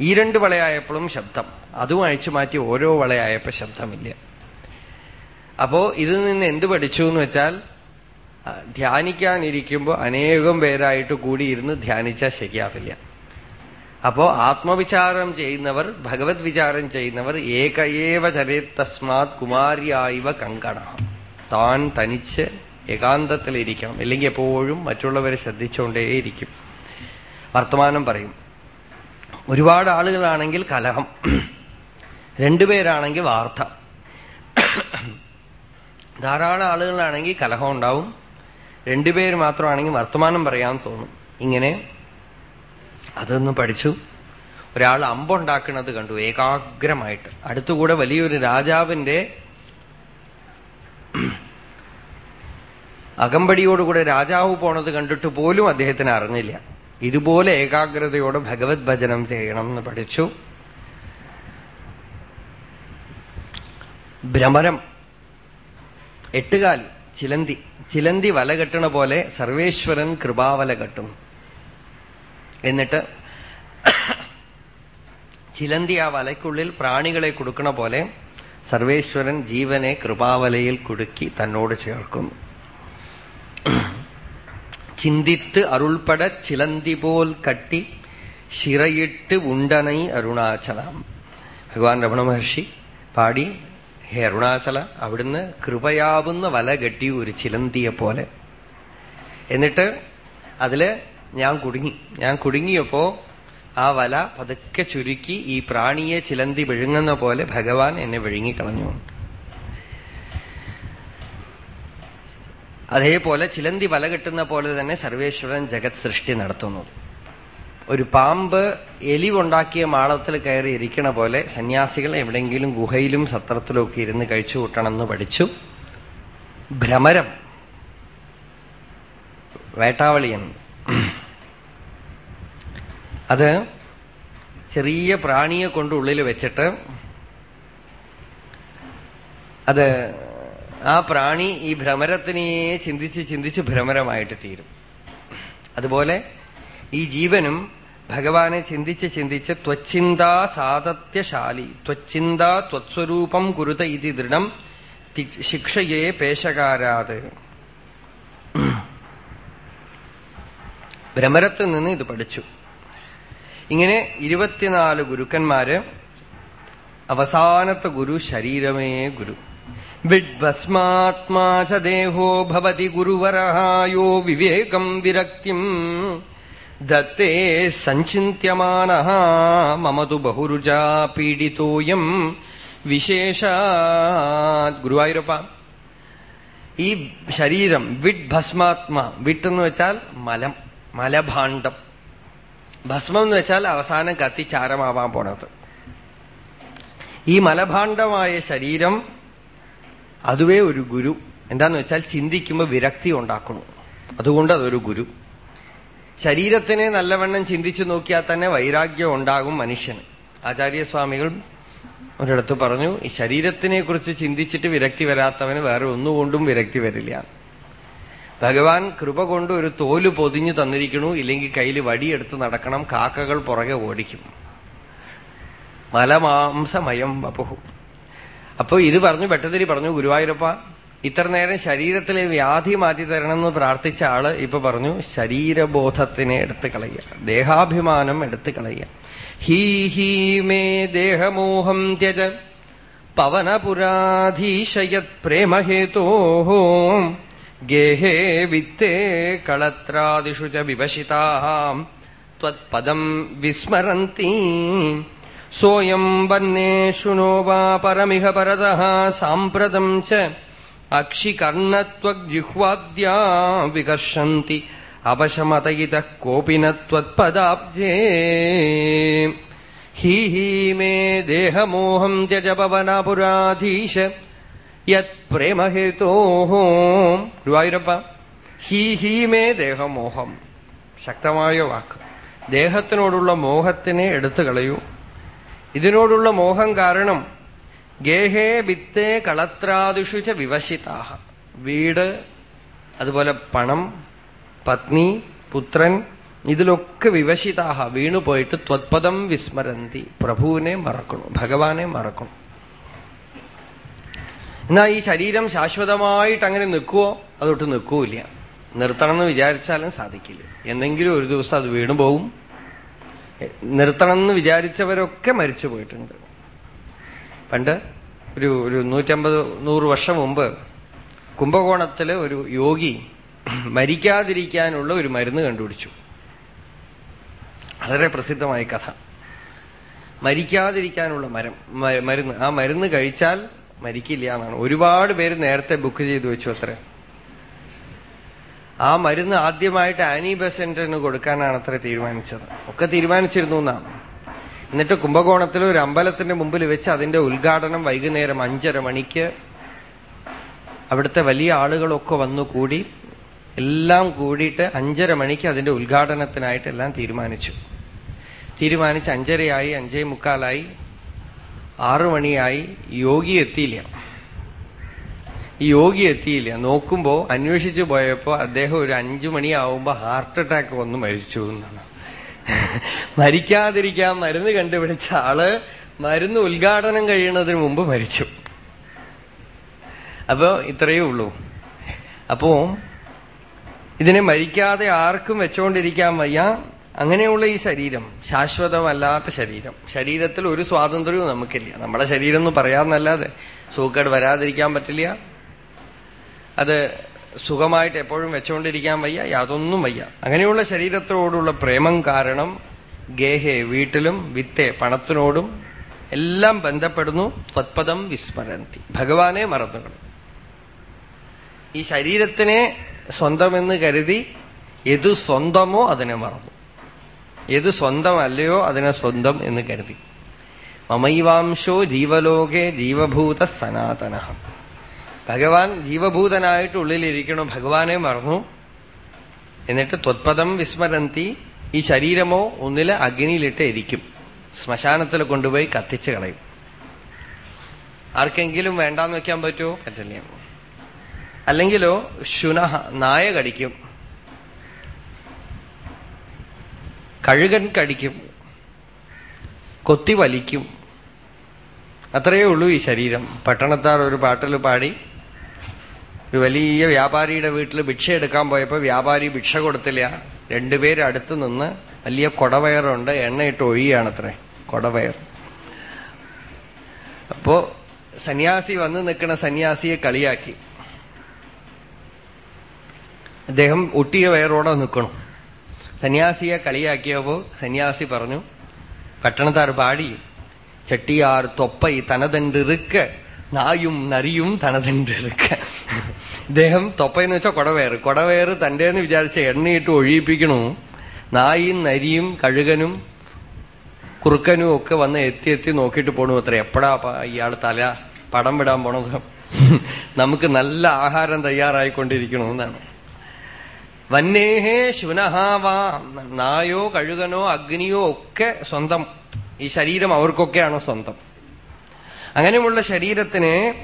A: ഈ രണ്ട് വളയായപ്പോഴും ശബ്ദം. അതും അഴിച്ചു മാറ്റി ഓരോ വളയായപ്പോ ശബ്ദമില്ല. അപ്പോ ഇതിൽ നിന്ന് എന്ത് പഠിച്ചു എന്ന് വെച്ചാൽ ധ്യാനിക്കാനിരിക്കുമ്പോ അനേകം പേരായിട്ട് കൂടിയിരുന്ന് ധ്യാനിച്ചാൽ ശരിയാവില്ല. അപ്പോ ആത്മവിചാരം ചെയ്യുന്നവർ ഭഗവത് വിചാരം ചെയ്യുന്നവർ ഏകയേവ ചരേ തസ്മാത് കുമാരിയായവ കങ്കണ. താൻ തനിച്ച് ഏകാന്തത്തിലിരിക്കണം. ഇല്ലെങ്കിൽ എപ്പോഴും മറ്റുള്ളവരെ ശ്രദ്ധിച്ചുകൊണ്ടേയിരിക്കും. വർത്തമാനം പറയും. ഒരുപാട് ആളുകളാണെങ്കിൽ കലഹം. രണ്ടുപേരാണെങ്കിൽ വാർത്ത. ധാരാളം ആളുകളാണെങ്കിൽ കലഹം ഉണ്ടാവും. രണ്ടുപേര് മാത്രമാണെങ്കിൽ വർത്തമാനം പറയാൻ തോന്നും. ഇങ്ങനെ അതൊന്ന് പഠിച്ചു. ഒരാൾ അമ്പുണ്ടാക്കുന്നത് കണ്ടു ഏകാഗ്രമായിട്ട്. അടുത്തുകൂടെ വലിയൊരു രാജാവിന്റെ അകമ്പടിയോടുകൂടെ രാജാവ് പോണത് കണ്ടിട്ട് പോലും അദ്ദേഹത്തിന് അറിഞ്ഞില്ല. ഇതുപോലെ ഏകാഗ്രതയോടെ ഭഗവത് ഭജനം ചെയ്യണം എന്ന് പഠിച്ചു. ഭ്രമരം. എട്ടുകാൽ ചിലന്തി. ചിലന്തി വല കെട്ടണ പോലെ സർവേശ്വരൻ കൃപാവല കെട്ടും. എന്നിട്ട് ചിലന്തി ആ വലയ്ക്കുള്ളിൽ പ്രാണികളെ കൊടുക്കണ പോലെ സർവേശ്വരൻ ജീവനെ കൃപാവലയിൽ കുടുക്കി തന്നോട് ചേർക്കുന്നു. ചിന്തിത്ത് അരുൾപട ചിലന്തി പോൽ കട്ടി ശിറയിട്ട് ഉണ്ടനൈ അരുണാചലം. ഭഗവാൻ രമണ മഹർഷി പാടി ഹേ അരുണാചല അവിടുന്ന് കൃപയാവുന്ന വല കെട്ടി ഒരു ചിലന്തിയെ പോലെ എന്നിട്ട് അതിൽ ഞാൻ കുടുങ്ങി. ഞാൻ കുടുങ്ങിയപ്പോ ആ വല പതുക്കെ ചുരുക്കി ഈ പ്രാണിയെ ചിലന്തി വിഴുങ്ങുന്ന പോലെ ഭഗവാൻ എന്നെ വിഴുങ്ങിക്കളഞ്ഞു. അതേപോലെ ചിലന്തി വല കിട്ടുന്ന പോലെ തന്നെ സർവേശ്വരൻ ജഗത് സൃഷ്ടി നടത്തുന്നു. ഒരു പാമ്പ് എലി ഉണ്ടാക്കിയ മാളത്തിൽ കയറി ഇരിക്കണ പോലെ സന്യാസികൾ എവിടെയെങ്കിലും ഗുഹയിലും സത്രത്തിലും ഒക്കെ ഇരുന്ന് കഴിച്ചു കൂട്ടണമെന്ന് പഠിച്ചു. ഭ്രമരം. വേട്ടാവളിയൻ. അത് ചെറിയ പ്രാണിയെ കൊണ്ട് ഉള്ളിൽ വെച്ചിട്ട് അത് ആ പ്രാണി ഈ ഭ്രമരത്തിനെ ചിന്തിച്ച് ചിന്തിച്ച് ഭ്രമരമായിട്ട് തീരും. അതുപോലെ ഈ ജീവനും ഭഗവാനെ ചിന്തിച്ച് ചിന്തിച്ച് ത്വച്ചിന്താ സാതത്യശാലി ത്വച്ചിന്താ ത്വത്സ്വരൂപം കുരുത ഇതി ദൃഢം ശിക്ഷയെ പേശകാരാത്. ഭ്രമരത്തിൽ നിന്ന് ഇത് പഠിച്ചു. ഇങ്ങനെ ഇരുപത്തിനാല് ഗുരുക്കന്മാര് അവസാനത്തെ ഗുരു ശരീരമേ ഗുരു. വിഡ്ഭസ്മാത്മാ ച ദേഹോ ഭവതി ഗുരുവരഹായോ വിവേകം വിരക്തിം ദത്തേ സഞ്ചിന്യമാന മമതു ബഹുരുജാ പീഡിതോയം വിശേഷ ഗുരുവായൂരപ്പ. ഈ ശരീരം വിഡ് ഭസ്മാത്മ വിട്ടെന്ന് വെച്ചാൽ മലം മലഭാണ്ഡം. ഭസ്മം എന്ന് വെച്ചാൽ അവസാനം കത്തി ചാരമാവാൻ പോണത്. ഈ മലഭാണ്ഡമായ ശരീരം അതുവേ ഒരു ഗുരു. എന്താന്ന് വെച്ചാൽ ചിന്തിക്കുമ്പോൾ വിരക്തി ഉണ്ടാക്കുന്നു. അതുകൊണ്ട് അതൊരു ഗുരു. ശരീരത്തിനെ നല്ലവണ്ണം ചിന്തിച്ചു നോക്കിയാൽ തന്നെ വൈരാഗ്യം ഉണ്ടാകും മനുഷ്യന്. ആചാര്യസ്വാമികൾ ഒരിടത്ത് പറഞ്ഞു ഈ ശരീരത്തിനെ കുറിച്ച് ചിന്തിച്ചിട്ട് വിരക്തി വരാത്തവന് വേറെ ഒന്നുകൊണ്ടും വിരക്തി വരില്ല. ഭഗവാൻ കൃപ കൊണ്ട് ഒരു തോൽ പൊതിഞ്ഞു തന്നിരിക്കണു ഇല്ലെങ്കിൽ കയ്യിൽ വടിയെടുത്ത് നടക്കണം കാക്കകൾ പുറകെ ഓടിക്കും. മലമാംസമയം വപുഹു. അപ്പോ ഇത് പറഞ്ഞു വെട്ടതിരി പറഞ്ഞു ഗുരുവായൂരപ്പ ഇത്ര നേരം ശരീരത്തിലെ വ്യാധി മാറ്റി തരണം എന്ന് പ്രാർത്ഥിച്ച ആൾ ഇപ്പൊ പറഞ്ഞു ശരീരബോധത്തിനെ എടുത്തു കളയുക ദേഹാഭിമാനം എടുത്തു കളയുക. ഹീ ഹീ മേ ദേഹമോഹം ത്യജ പവനപുരാധീശയത് പ്രേമഹേതോ ഗേഹേ വിത്തേ കളത്രാദിഷു ച വിവശിതാം ത്വത്പദം വിസ്മരന്തി സോയം വന്നേ ശുനോ വാ പരമിഹ പരത സാമ്പ്രതം ച അക്ഷികർണത്വജിഹ്വാദ്യാ വികർഷന്തി അവശമതയിത കോപി നത്വത്പദാബ്ജേ ഹീ ഹി മേ ദേഹമോഹം ത്യജപവനപുരാധീശ യത് പ്രേമഹേതോ ഗുരുവായൂരപ്പ. ഹി ഹി മേ ദേഹമോഹം. ശക്തമായ വാക്ക്. ദേഹത്തിനോടുള്ള മോഹത്തിനെ എടുത്തു കളയൂ. ഇതിനോടുള്ള മോഹം കാരണം ഗേഹേ വിത്തേ കളത്രാദിഷു ച വിവശിതാഹ. വീട് അതുപോലെ പണം പത്നി പുത്രൻ ഇതിലൊക്കെ വിവശിതാഹ. വീണുപോയിട്ട് ത്വത്പദം വിസ്മരന്തി. പ്രഭുവിനെ മറക്കണം? ഭഗവാനെ മറക്കണം? എന്നാ ഈ ശരീരം ശാശ്വതമായിട്ട് അങ്ങനെ നിൽക്കുവോ? അതൊട്ട് നിൽക്കൂല നിർത്തണം എന്ന് വിചാരിച്ചാലും സാധിക്കില്ല. എന്തെങ്കിലും ഒരു ദിവസം അത് വീണു വീണുപോകും നിർത്തണം എന്ന് വിചാരിച്ചവരൊക്കെ മരിച്ചു പോയിട്ടുണ്ട്. പണ്ട് ഒരു ഒരു നൂറ്റമ്പത് നൂറ് വർഷം മുമ്പ് കുംഭകോണത്തിൽ ഒരു യോഗി മരിക്കാതിരിക്കാനുള്ള ഒരു മരുന്ന് കണ്ടുപിടിച്ചു. വളരെ പ്രസിദ്ധമായ കഥ. മരിക്കാതിരിക്കാനുള്ള മരം മരുന്ന്. ആ മരുന്ന് കഴിച്ചാൽ മരിക്കില്ല എന്നാണ്. ഒരുപാട് പേര് നേരത്തെ ബുക്ക് ചെയ്തു വെച്ചു അത്ര. ആ മരുന്ന് ആദ്യമായിട്ട് ആനി ബസന്റിന് കൊടുക്കാനാണ് അത്ര തീരുമാനിച്ചത്. ഒക്കെ തീരുമാനിച്ചിരുന്നു എന്നാണ്. എന്നിട്ട് കുംഭകോണത്തിൽ ഒരു അമ്പലത്തിന്റെ മുമ്പിൽ വെച്ച് അതിന്റെ ഉദ്ഘാടനം വൈകുന്നേരം അഞ്ചര മണിക്ക് അവിടുത്തെ വലിയ ആളുകളൊക്കെ വന്നു കൂടി എല്ലാം കൂടിയിട്ട് അഞ്ചര മണിക്ക് അതിന്റെ ഉദ്ഘാടനത്തിനായിട്ട് എല്ലാം തീരുമാനിച്ചു. തീരുമാനിച്ച് അഞ്ചരയായി അഞ്ചേ മുക്കാലായി. ആറു മണിയായി യോഗി എത്തിയില്ല. ഈ യോഗി എത്തിയില്ല. നോക്കുമ്പോ അന്വേഷിച്ചു പോയപ്പോ അദ്ദേഹം ഒരു അഞ്ചു മണിയാവുമ്പോ ഹാർട്ട് അറ്റാക്ക് വന്ന് മരിച്ചു എന്നാണ്. മരിക്കാതിരിക്കാൻ മരുന്ന് കണ്ടുപിടിച്ച ആൾ മരുന്ന് ഉദ്ഘാടനം കഴിയുന്നതിന് മുമ്പ് മരിച്ചു. അപ്പോ ഇത്രയേ ഉള്ളൂ. അപ്പോ ഇതിനെ മരിക്കാതെ ആർക്കും വെച്ചുകൊണ്ടിരിക്കാൻ വയ്യ. അങ്ങനെയുള്ള ഈ ശരീരം ശാശ്വതമല്ലാത്ത ശരീരം. ശരീരത്തിൽ ഒരു സ്വാതന്ത്ര്യവും നമുക്കില്ല. നമ്മുടെ ശരീരം എന്ന് പറയാമെന്നല്ലാതെ സൂക്കേട് വരാതിരിക്കാൻ പറ്റില്ല. അത് സുഖമായിട്ട് എപ്പോഴും വെച്ചുകൊണ്ടിരിക്കാൻ വയ്യ. യാതൊന്നും വയ്യ. അങ്ങനെയുള്ള ശരീരത്തോടുള്ള പ്രേമം കാരണം ഗേഹെ വീട്ടിലും വിത്തെ പണത്തിനോടും എല്ലാം ബന്ധപ്പെടുന്നു. തത്പദം വിസ്മരന്തി. ഭഗവാനെ മറന്നുകളും. ഈ ശരീരത്തിനെ സ്വന്തമെന്ന് കരുതി എത് സ്വന്തമോ അതിനെ മറന്നു. ഏത് സ്വന്തമല്ലയോ അതിനെ സ്വന്തം എന്ന് കരുതി. മമൈവാംശോ ജീവലോകെ ജീവഭൂത സനാതന. ഭഗവാൻ ജീവഭൂതനായിട്ട് ഉള്ളിലിരിക്കണു ഭഗവാനെ മറന്നു. എന്നിട്ട് ത്വത്പദം വിസ്മരന്തി ഈ ശരീരമോ ഒന്നിൽ അഗ്നിയിലിട്ട് ഇരിക്കും ശ്മശാനത്തിൽ കൊണ്ടുപോയി കത്തിച്ചു കളയും. ആർക്കെങ്കിലും വേണ്ടാന്ന് വെക്കാൻ പറ്റുമോ പറ്റില്ല. അല്ലെങ്കിലോ ശുനഹ നായ കടിക്കും. കഴുകൻ കടിക്കും. കൊത്തി വലിക്കും. അത്രയേ ഉള്ളൂ ഈ ശരീരം. പട്ടണത്താർ ഒരു പാട്ടിൽ പാടി ഒരു വലിയ വ്യാപാരിയുടെ വീട്ടിൽ ഭിക്ഷ എടുക്കാൻ പോയപ്പോ വ്യാപാരി ഭിക്ഷ കൊടുത്തില്ല. രണ്ടുപേര് അടുത്ത് നിന്ന് വലിയ കൊടവയറുണ്ട് എണ്ണയിട്ട് ഒഴിയാണത്രേ കൊടവയർ. അപ്പോ സന്യാസി വന്ന് നിൽക്കുന്ന സന്യാസിയെ കളിയാക്കി. അദ്ദേഹം ഒട്ടിയ വയറോടെ നിൽക്കണം. സന്യാസിയെ കളിയാക്കിയപ്പോ സന്യാസി പറഞ്ഞു പട്ടണത്താർ പാടി. ചെട്ടിയാർ തൊപ്പൈ തനതണ്ടിറുക്ക് നായും നരിയും തനതണ്ടിറുക്ക് ഇദ്ദേഹം തൊപ്പയെന്ന് വെച്ചാൽ കൊടവേറ്. കൊടവേറ് തന്റേന്ന് വിചാരിച്ച എണ്ണയിട്ട് ഒഴിയിപ്പിക്കണു. നായും നരിയും കഴുകനും കുറുക്കനും ഒക്കെ വന്ന് എത്തി എത്തി നോക്കിയിട്ട് പോണു അത്ര. എപ്പോഴാ ഇയാൾ തല പടം വിടാൻ പോണത്? നമുക്ക് നല്ല ആഹാരം തയ്യാറായിക്കൊണ്ടിരിക്കണമെന്നാണ് വന്നേഹേ ശുനഹാവാ നായോ കഴുകനോ അഗ്നിയോ ഒക്കെ സ്വന്തം. ഈ ശരീരം അവർക്കൊക്കെയാണ് സ്വന്തം. അങ്ങനെയുള്ള ശരീരത്തിന്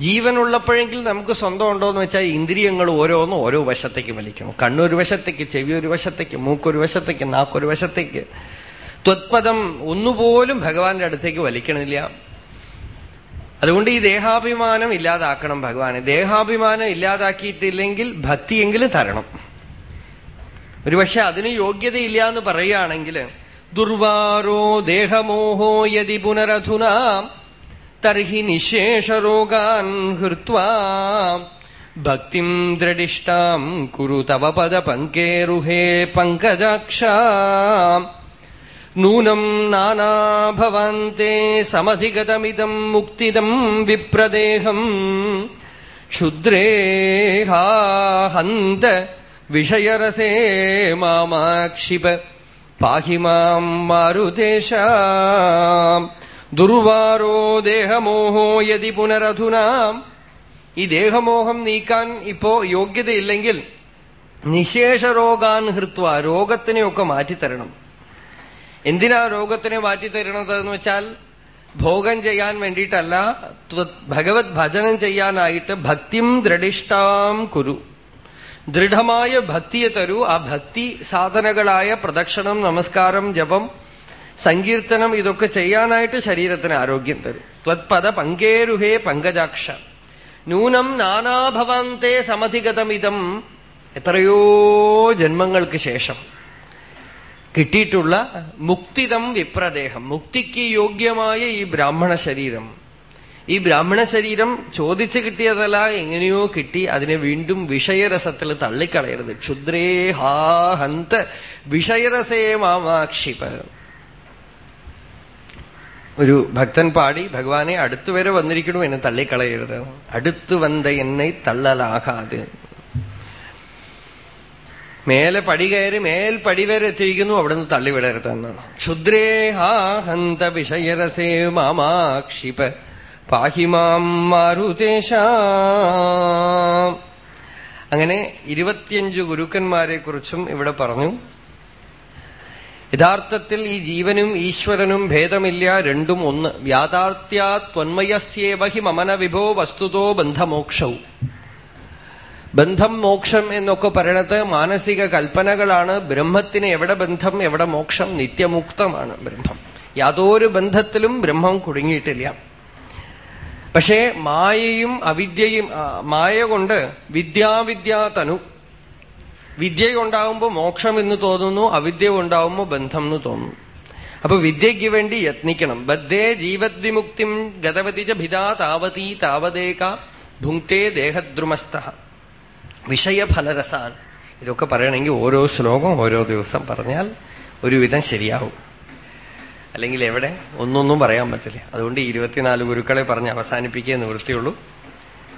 A: ജീവനുള്ളപ്പോഴെങ്കിൽ നമുക്ക് സ്വന്തം ഉണ്ടോ എന്ന് വെച്ചാൽ ഇന്ദ്രിയങ്ങൾ ഓരോന്നും ഓരോ വശത്തേക്ക് വലിക്കണം. കണ്ണൊരു വശത്തേക്ക് ചെവി ഒരു വശത്തേക്ക് മൂക്കൊരു വശത്തേക്ക് നാക്കൊരു വശത്തേക്ക്. ത്വത്പദം ഒന്നുപോലും ഭഗവാന്റെ അടുത്തേക്ക് വലിക്കണില്ല. അതുകൊണ്ട് ഈ ദേഹാഭിമാനം ഇല്ലാതാക്കണം ഭഗവാനെ. ദേഹാഭിമാനം ഇല്ലാതാക്കിയിട്ടില്ലെങ്കിൽ ഭക്തിയെങ്കിലും തരണം. ഒരുപക്ഷെ അതിന് യോഗ്യതയില്ല എന്ന് പറയുകയാണെങ്കിൽ ദുർവാരോ ദേഹമോഹോ യതി പുനരധുന തർഹി നിശേഷരോഗാൻ ഹൃത്വാ ഭക്തിം ദ്രടിഷ്ടാം കുരു തവ പദ പങ്കേരുഹേ പങ്കജാക്ഷ. നൂനം നാനാഭവാന്തെ സമധിഗതമിതം മുക്തിദം വിപ്രദേഹം. ക്ഷുദ്രേഹാഹന്ത വിഷയരസേ മാമാക്ഷിപ. പാഹി മാം മാരുദേശ ദുർവാരോ ദേഹമോഹോ യതി പുനരധുനാം. ഈ ദേഹമോഹം നീക്കാൻ ഇപ്പോ യോഗ്യതയില്ലെങ്കിൽ നിശേഷ രോഗാൻ ഹൃത്വ രോഗത്തിനെയൊക്കെ മാറ്റിത്തരണം. എന്തിനാ രോഗത്തിനെ മാറ്റിത്തരണത് എന്ന് വെച്ചാൽ ഭോഗം ചെയ്യാൻ വേണ്ടിയിട്ടല്ല ഭഗവത് ഭജനം ചെയ്യാനായിട്ട് ഭക്തിം ദൃഢിഷ്ടാം കുരു. ദൃഢമായ ഭക്തിയെ തരൂ ആ ഭക്തി സാധനകളായ പ്രദക്ഷിണം നമസ്കാരം ജപം സങ്കീർത്തനം ഇതൊക്കെ ചെയ്യാനായിട്ട് ശരീരത്തിന് ആരോഗ്യം തരും. ത്വത്പദ പങ്കേരുഹേ പങ്കജാക്ഷ. നൂനം നാനാഭവന്തേ സമധിഗതമിതം. എത്രയോ ജന്മങ്ങൾക്ക് ശേഷം. കിട്ടിയിട്ടുള്ള മുക്തിതം വിപ്രദേഹം. മുക്തിക്ക് യോഗ്യമായ ഈ ബ്രാഹ്മണ ശരീരം. ഈ ബ്രാഹ്മണ ശരീരം ചോദിച്ചു കിട്ടിയതല്ല എങ്ങനെയോ കിട്ടി അതിനെ വീണ്ടും വിഷയരസത്തിൽ തള്ളിക്കളയരുത്. ക്ഷുദ്രേ ഹാ ഹന്ത വിഷയരസേ മാമാക്ഷിപ. ഒരു ഭക്തൻ പാടി ഭഗവാനെ അടുത്തുവരെ വന്നിരിക്കണു? എന്നെ തള്ളിക്കളയരുത്. അടുത്തു വന്ന എന്നെ തള്ളലാകാതെ. മേലെ പടി കയറി മേൽ പടി വരെ എത്തിയിരിക്കുന്നു അവിടുന്ന് തള്ളിവിടരുത് തള്ളിവിടരുതെന്നാണ് ക്ഷുദ്രേ ഹാ ഹന്ത വിഷയരസേ മാമാക്ഷിപ. പാഹിമാം മാരുതേശ. അങ്ങനെ ഇരുപത്തിയഞ്ചു ഗുരുക്കന്മാരെ കുറിച്ചും ഇവിടെ പറഞ്ഞു. യഥാർത്ഥത്തിൽ ഈ ജീവനും ഈശ്വരനും ഭേദമില്ല രണ്ടും ഒന്ന്. യാഥാർത്ഥ്യാ ത്വന്മയസ്യേവ മമന വിഭോ വസ്തുതോ ബന്ധമോക്ഷവും ബന്ധം മോക്ഷം എന്നൊക്കെ പറയണത് മാനസിക കൽപ്പനകളാണ്. ബ്രഹ്മത്തിന് എവിടെ ബന്ധം എവിടെ മോക്ഷം? നിത്യമുക്തമാണ് ബ്രഹ്മം. യാതൊരു ബന്ധത്തിലും ബ്രഹ്മം കുടുങ്ങിയിട്ടില്ല. പക്ഷേ മായയും അവിദ്യയും മായ കൊണ്ട് വിദ്യാവിദ്യ തനു. വിദ്യ ഉണ്ടാവുമ്പോൾ മോക്ഷം എന്ന് തോന്നുന്നു അവിദ്യ ഉണ്ടാവുമ്പോൾ ബന്ധം എന്ന് തോന്നുന്നു. അപ്പൊ വിദ്യയ്ക്ക് വേണ്ടി യത്നിക്കണം. ബദ്ധേ ജീവദ്വിമുക്തിം ഗതവതിജ ഭിതാ താവതീ താവതേക ഭുങ്ക്തേ ദേഹദ്രുമസ്ഥ. വിഷയഫലരസാൻ ഇതൊക്കെ പറയണമെങ്കിൽ ഓരോ ശ്ലോകം ഓരോ ദിവസം പറഞ്ഞാൽ ഒരുവിധം ശരിയാവും. അല്ലെങ്കിൽ എവിടെ? ഒന്നൊന്നും പറയാൻ പറ്റില്ല. അതുകൊണ്ട് ഇരുപത്തിനാല് ഗുരുക്കളെ പറഞ്ഞ് അവസാനിപ്പിക്കുക നിവൃത്തിയുള്ളൂ.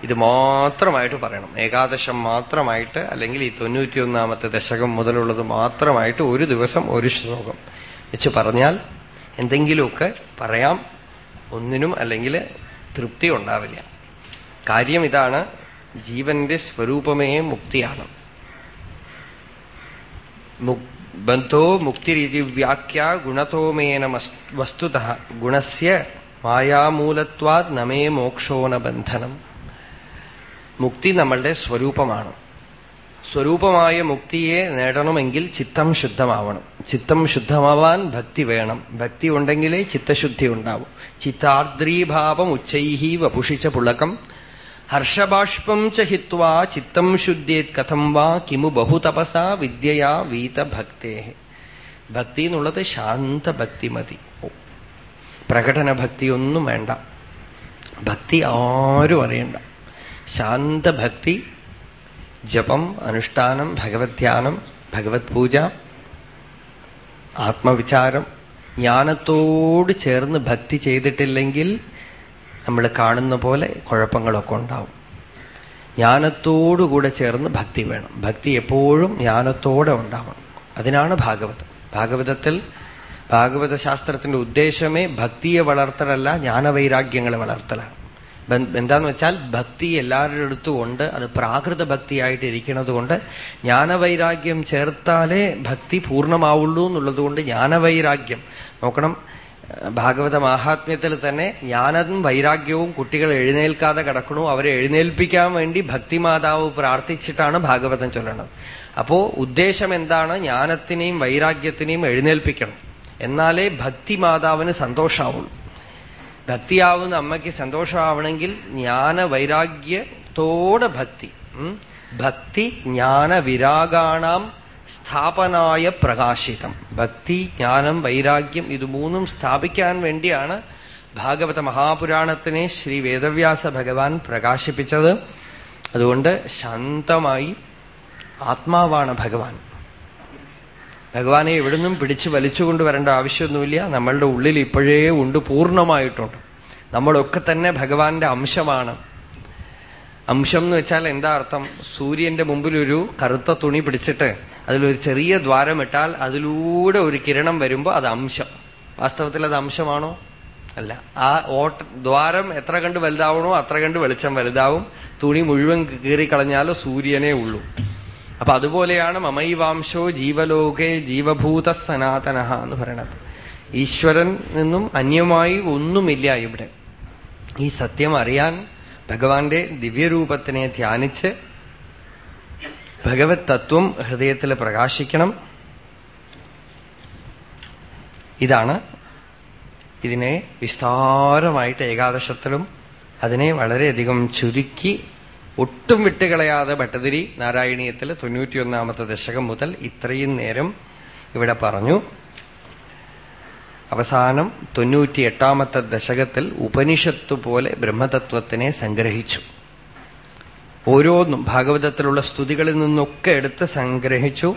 A: ഇത് മാത്രമായിട്ട് പറയണം. ഏകാദശം മാത്രമായിട്ട് അല്ലെങ്കിൽ ഈ തൊണ്ണൂറ്റിയൊന്നാമത്തെ ദശകം മുതലുള്ളത് മാത്രമായിട്ട് ഒരു ദിവസം ഒരു ശ്ലോകം വെച്ച് പറഞ്ഞാൽ എന്തെങ്കിലുമൊക്കെ പറയാം. ഒന്നിനും അല്ലെങ്കിൽ തൃപ്തി ഉണ്ടാവില്ല. കാര്യം ഇതാണ്. ജീവന്റെ സ്വരൂപമേ മുക്തിയാണ്. ബന്ധോ മുക്തിരീതി വ്യാഖ്യ ഗുണതോമേന വസ്തുത. ഗുണസ്യ മായാമൂലത്വാത് നമേ മോക്ഷോന ബന്ധനം. മുക്തി നമ്മളുടെ സ്വരൂപമാണ്. സ്വരൂപമായ മുക്തിയെ നേടണമെങ്കിൽ ചിത്തം ശുദ്ധമാവണം. ചിത്തം ശുദ്ധമാവാൻ ഭക്തി വേണം. ഭക്തി ഉണ്ടെങ്കിലേ ചിത്തശുദ്ധി ഉണ്ടാവും. ചിത്താർദ്രീഭാവം ഉച്ചൈഹി വപുഷിച്ച പുളകം. ഹർഷബാഷ്പം ച ഹിത്വാ ചിത്തം ശുദ്ധ്യേത് കഥം വാ കിമു ബഹുതപസാ വിദ്യയാ വീതഭക്തേ ഭക്തി എന്നുള്ളത് ശാന്തഭക്തി മതി പ്രകടന ഭക്തിയൊന്നും വേണ്ട। ഭക്തി ആരും അറിയണ്ട। ശാന്തഭക്തി ജപം അനുഷ്ഠാനം ഭഗവത് ധ്യാനം ഭഗവത് പൂജ ആത്മവിചാരം ജ്ഞാനത്തോട് ചേർന്ന് ഭക്തി ചെയ്തിട്ടില്ലെങ്കിൽ നമ്മൾ കാണുന്ന പോലെ കുഴപ്പങ്ങളൊക്കെ ഉണ്ടാവും. ജ്ഞാനത്തോടുകൂടെ ചേർന്ന് ഭക്തി വേണം. ഭക്തി എപ്പോഴും ജ്ഞാനത്തോടെ ഉണ്ടാവണം. അതിനാണ് ഭാഗവതം. ഭാഗവതത്തിൽ ഭാഗവത ശാസ്ത്രത്തിന്റെ ഉദ്ദേശമേ ഭക്തിയെ വളർത്തലല്ല ജ്ഞാനവൈരാഗ്യങ്ങളെ വളർത്തലാണ്. എന്താന്ന് വെച്ചാൽ ഭക്തി എല്ലാവരുടെ അടുത്തും ഉണ്ട്. അത് പ്രാകൃത ഭക്തിയായിട്ട് ഇരിക്കുന്നത് കൊണ്ട് ജ്ഞാനവൈരാഗ്യം ചേർത്താലേ ഭക്തി പൂർണമാവുള്ളൂ എന്നുള്ളത് കൊണ്ട് ജ്ഞാനവൈരാഗ്യം. നോക്കണം ഭാഗവത മാഹാത്മ്യത്തിൽ തന്നെ ജ്ഞാനവും വൈരാഗ്യവും കുട്ടികൾ എഴുന്നേൽക്കാതെ കിടക്കണു. അവരെ എഴുന്നേൽപ്പിക്കാൻ വേണ്ടി ഭക്തിമാതാവ് പ്രാർത്ഥിച്ചിട്ടാണ് ഭാഗവതം ചൊല്ലണത്. അപ്പോ ഉദ്ദേശം എന്താണ്? ജ്ഞാനത്തിനെയും വൈരാഗ്യത്തിനെയും എഴുന്നേൽപ്പിക്കണം. എന്നാലേ ഭക്തിമാതാവിന് സന്തോഷാവുള്ളൂ. ഭക്തിയാവുന്ന അമ്മയ്ക്ക് സന്തോഷമാവണമെങ്കിൽ ജ്ഞാന വൈരാഗ്യത്തോടെ ഭക്തി. ഭക്തി ജ്ഞാന വിരാഗാണാം സ്ഥാപനായ പ്രകാശിതം. ഭക്തി ജ്ഞാനം വൈരാഗ്യം ഇത് മൂന്നും സ്ഥാപിക്കാൻ വേണ്ടിയാണ് ഭാഗവത മഹാപുരാണത്തിനെ ശ്രീ വേദവ്യാസ ഭഗവാൻ പ്രകാശിപ്പിച്ചത്. അതുകൊണ്ട് ശാന്തമായി ആത്മാവാണ് ഭഗവാൻ. ഭഗവാനെ എവിടുന്നും പിടിച്ചു വലിച്ചുകൊണ്ടുവരേണ്ട ആവശ്യമൊന്നുമില്ല. നമ്മളുടെ ഉള്ളിൽ ഇപ്പോഴേ ഉണ്ട് പൂർണമായിട്ടുണ്ട്. നമ്മളൊക്കെ തന്നെ ഭഗവാന്റെ അംശമാണ്. അംശം എന്ന് വെച്ചാൽ എന്താ അർത്ഥം? സൂര്യന്റെ മുമ്പിൽ ഒരു കറുത്ത തുണി പിടിച്ചിട്ട് അതിലൊരു ചെറിയ ദ്വാരമിട്ടാൽ അതിലൂടെ ഒരു കിരണം വരുമ്പോൾ അത് അംശം. വാസ്തവത്തിൽ അത് അംശമാണോ? അല്ല. ആ ഓട്ട ദ്വാരം എത്ര കണ്ട് വലുതാവണോ അത്ര കണ്ട് വെളിച്ചം വലുതാവും. തുണി മുഴുവൻ കീറിക്കളഞ്ഞാലോ സൂര്യനേ ഉള്ളൂ. അപ്പൊ അതുപോലെയാണ് മമൈവാംശോ ജീവലോകെ ജീവഭൂത സനാതന എന്ന് പറയണത്. ഈശ്വരൻ നിന്നും അന്യമായി ഒന്നുമില്ല ഇവിടെ. ഈ സത്യം അറിയാൻ ഭഗവാന്റെ ദിവ്യരൂപത്തിനെ ധ്യാനിച്ച് ഭഗവത് തത്വം ഹൃദയത്തിൽ പ്രകാശിക്കണം. ഇതാണ് ഇതിനെ വിസ്താരമായിട്ട് ഏകാദശത്തിലും അതിനെ വളരെയധികം ചുരുക്കി ഒട്ടും വിട്ടുകളയാതെ ഭട്ടതിരി നാരായണീയത്തിൽ തൊണ്ണൂറ്റിയൊന്നാമത്തെ ദശകം മുതൽ ഇത്രയും നേരം ഇവിടെ പറഞ്ഞു. അവസാനം തൊണ്ണൂറ്റിയെട്ടാമത്തെ ദശകത്തിൽ ഉപനിഷത്ത് പോലെ ബ്രഹ്മതത്വത്തിനെ സംഗ്രഹിച്ചു. ഓരോന്നും ഭാഗവതത്തിലുള്ള സ്തുതികളിൽ നിന്നൊക്കെ എടുത്ത് സംഗ്രഹിച്ചു.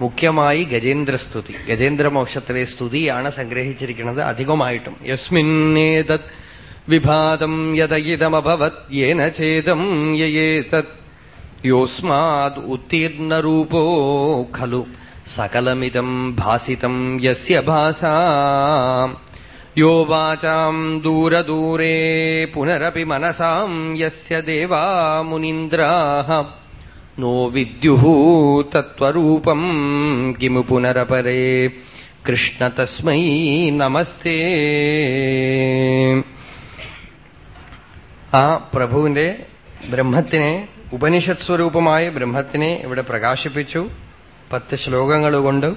A: മുഖ്യമായി ഗജേന്ദ്രസ്തുതി ഗജേന്ദ്രമോക്ഷത്തിലെ സ്തുതിയാണ് സംഗ്രഹിച്ചിരിക്കുന്നത് അധികമായിട്ടും. യസ്മിന്നേതത് വിഭാതം യതയിതമഭവത്യേന ചേതം യേതത് യോസ്മാത് ഉത്തീർണരൂപോ ഖലു സകലമിതം ഭാസിതം യസ്യ ഭാസാ. ദൂരദൂരേ പുനരപി മനസാം യസ്യ ദേവാ മുനീന്ദ്രാः നോ വിദ്യുഃ തത്വരൂപം കിമു പുനരപരേ കൃഷ്ണ തസ്മൈ നമസ്തേ ആ പ്രഭുവിന്റെ ബ്രഹ്മത്തിനെ ഉപനിഷത് സ്വരൂപമായ ബ്രഹ്മത്തിനെ ഇവിടെ പ്രകാശിപ്പിച്ചു. പത്ത് ശ്ലോകങ്ങൾ കൊണ്ട്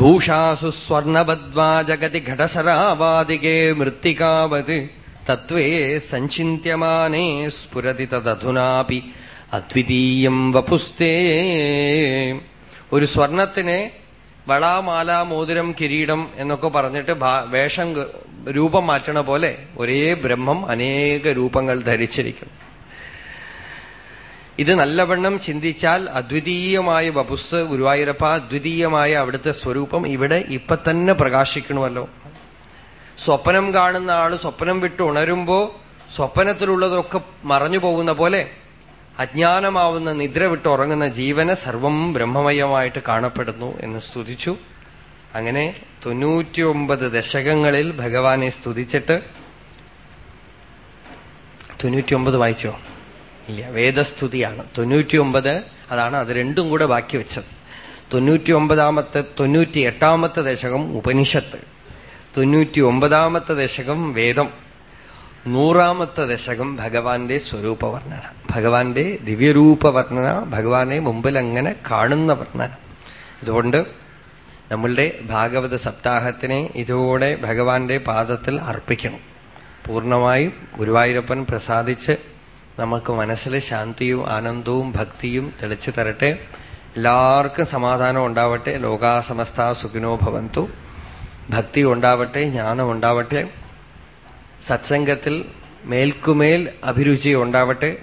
A: ഭൂഷാസു സ്വർണബദ്വാ ജഗതി ഘടശരാവാദികേ മൃത്തികാവത് തത്വേ സഞ്ചിന്യമാനേ സ്ഫുരതി തദധുനാപി അദ്വിതീയം വപുസ്തേ ഒരു സ്വർണത്തിനെ വളാമാല മോതിരം കിരീടം എന്നൊക്കെ പറഞ്ഞിട്ട് വേഷം രൂപം മാറ്റണ പോലെ ഒരേ ബ്രഹ്മം അനേക രൂപങ്ങൾ ധരിച്ചിരിക്കുന്നു. ഇത് നല്ലവണ്ണം ചിന്തിച്ചാൽ അദ്വിതീയമായ വപുസ് ഗുരുവായൂരപ്പ അദ്വിതീയമായ അവിടുത്തെ സ്വരൂപം ഇവിടെ ഇപ്പൊ തന്നെ പ്രകാശിക്കണമല്ലോ. സ്വപ്നം കാണുന്ന ആൾ സ്വപ്നം വിട്ട് ഉണരുമ്പോ സ്വപ്നത്തിലുള്ളതൊക്കെ മറഞ്ഞു പോകുന്ന പോലെ അജ്ഞാനമാവുന്ന നിദ്ര വിട്ട് ഉറങ്ങുന്ന ജീവന് സർവം ബ്രഹ്മമയമായിട്ട് കാണപ്പെടുന്നു എന്ന് സ്തുതിച്ചു. അങ്ങനെ തൊണ്ണൂറ്റിയൊമ്പത് ദശകങ്ങളിൽ ഭഗവാനെ സ്തുതിച്ചിട്ട് തൊണ്ണൂറ്റിയൊമ്പത് വായിച്ചോ? ഇല്ല വേദസ്തുതിയാണ്. തൊണ്ണൂറ്റിയൊമ്പത് അതാണ് അത് രണ്ടും കൂടെ ബാക്കി വെച്ചത്. തൊണ്ണൂറ്റിയൊമ്പതാമത്തെ തൊണ്ണൂറ്റി എട്ടാമത്തെ ദശകം ഉപനിഷത്ത്. തൊണ്ണൂറ്റി ഒമ്പതാമത്തെ ദശകം വേദം. നൂറാമത്തെ ദശകം ഭഗവാന്റെ സ്വരൂപ വർണന ഭഗവാന്റെ ദിവ്യരൂപ വർണന ഭഗവാനെ മുമ്പിൽ അങ്ങനെ കാണുന്ന വർണന. ഇതുകൊണ്ട് നമ്മളുടെ ഭാഗവത സപ്താഹത്തിനെ ഇതോടെ ഭഗവാന്റെ പാദത്തിൽ അർപ്പിക്കണം. പൂർണമായും ഗുരുവായൂരപ്പൻ പ്രസാദിച്ച് നമുക്ക് മനസ്സിൽ ശാന്തിയും ആനന്ദവും ഭക്തിയും തെളിച്ചു തരട്ടെ. എല്ലാവർക്കും സമാധാനം ഉണ്ടാവട്ടെ. ലോകാസമസ്ത സുഖിനോ ഭവന്തു. ഭക്തി ഉണ്ടാവട്ടെ ജ്ഞാനം ഉണ്ടാവട്ടെ. സത്സംഗത്തിൽ മേൽക്കുമേൽ അഭിരുചി ഉണ്ടാവട്ടെ.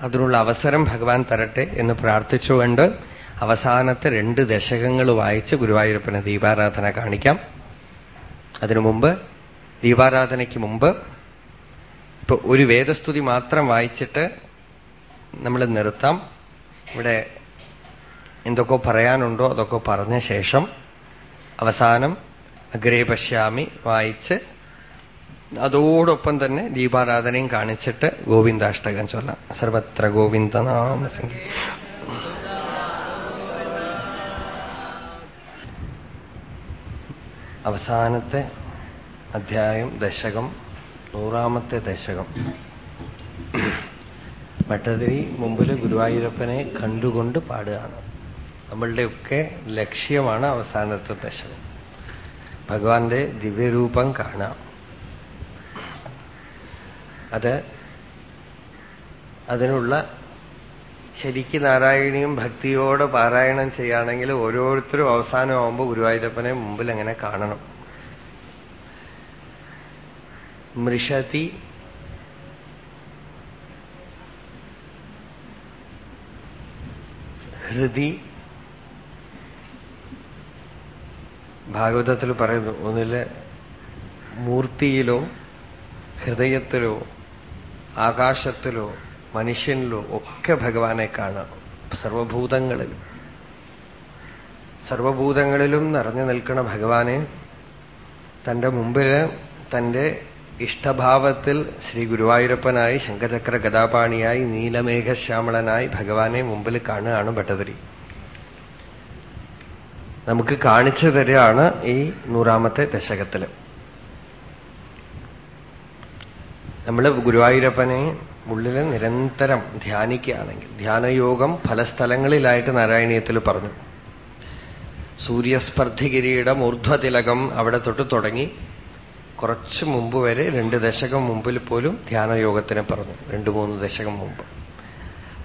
A: അതിനുള്ള അവസരം ഭഗവാൻ തരട്ടെ എന്ന് പ്രാർത്ഥിച്ചുകൊണ്ട് അവസാനത്തെ രണ്ട് ദശകങ്ങൾ വായിച്ച് ഗുരുവായൂരപ്പന് ദീപാരാധന കാണിക്കാം. അതിനു മുമ്പ് ദീപാരാധനയ്ക്ക് മുമ്പ് ഇപ്പൊ ഒരു വേദസ്തുതി മാത്രം വായിച്ചിട്ട് നമ്മൾ നിർത്താം. ഇവിടെ എന്തൊക്കെ പറയാനുണ്ടോ അതൊക്കെ പറഞ്ഞ ശേഷം അവസാനം അഗ്രേ പശ്യാമി വായിച്ച് അതോടൊപ്പം തന്നെ ദീപാരാധനയും കാണിച്ചിട്ട് ഗോവിന്ദാഷ്ടകം ചൊല്ലാം. സർവത്ര ഗോവിന്ദനാമ അവസാനത്തെ അധ്യായം ദശകം. നൂറാമത്തെ ദശകം. ഭട്ടതിരി മുമ്പിൽ ഗുരുവായൂരപ്പനെ കണ്ടുകൊണ്ട് പാടുകയാണ്. നമ്മളുടെയൊക്കെ ലക്ഷ്യമാണ് അവസാനത്തെ ദശകം. ഭഗവാന്റെ ദിവ്യരൂപം കാണാം. അത് അതിനുള്ള ശരിക്ക് നാരായണീയം ഭക്തിയോടെ പാരായണം ചെയ്യുകയാണെങ്കിൽ ഓരോരുത്തരും അവസാനമാകുമ്പോൾ ഗുരുവായൂരപ്പനെ മുമ്പിൽ അങ്ങനെ കാണണം? മൃഷതി ഹൃതി ഭാഗവതത്തിൽ പറയുന്നു ഒന്നിൽ മൂർത്തിയിലോ ഹൃദയത്തിലോ ആകാശത്തിലോ മനുഷ്യനിലോ ഒക്കെ ഭഗവാനെ കാണാം. സർവഭൂതങ്ങളിലും. സർവഭൂതങ്ങളിലും നിറഞ്ഞു നിൽക്കുന്ന ഭഗവാനെ തന്റെ മുമ്പിൽ തന്റെ ഇഷ്ടഭാവത്തിൽ ശ്രീ ഗുരുവായൂരപ്പനായി ശങ്കചക്ര ഗതാപാണിയായി നീലമേഘശ്യാമളനായി ഭഗവാനെ മുമ്പിൽ കാണുകയാണ് ഭട്ടതിരി. നമുക്ക് കാണിച്ചു തരികയാണ് ഈ നൂറാമത്തെ ദശകത്തിൽ. നമ്മൾ ഗുരുവായൂരപ്പനെ ഉള്ളിൽ നിരന്തരം ധ്യാനിക്കുകയാണെങ്കിൽ ധ്യാനയോഗം പല സ്ഥലങ്ങളിലായിട്ട് നാരായണീയത്തിൽ പറഞ്ഞു. സൂര്യസ്പർദ്ധിഗിരിയുടെ ഊർധ്വതിലകം അവിടെ തൊട്ട് തുടങ്ങി കുറച്ച് മുമ്പ് വരെ രണ്ട് ദശകം മുമ്പിൽ പോലും ധ്യാനയോഗത്തിനെ പറഞ്ഞു. രണ്ടു മൂന്ന് ദശകം മുമ്പ്.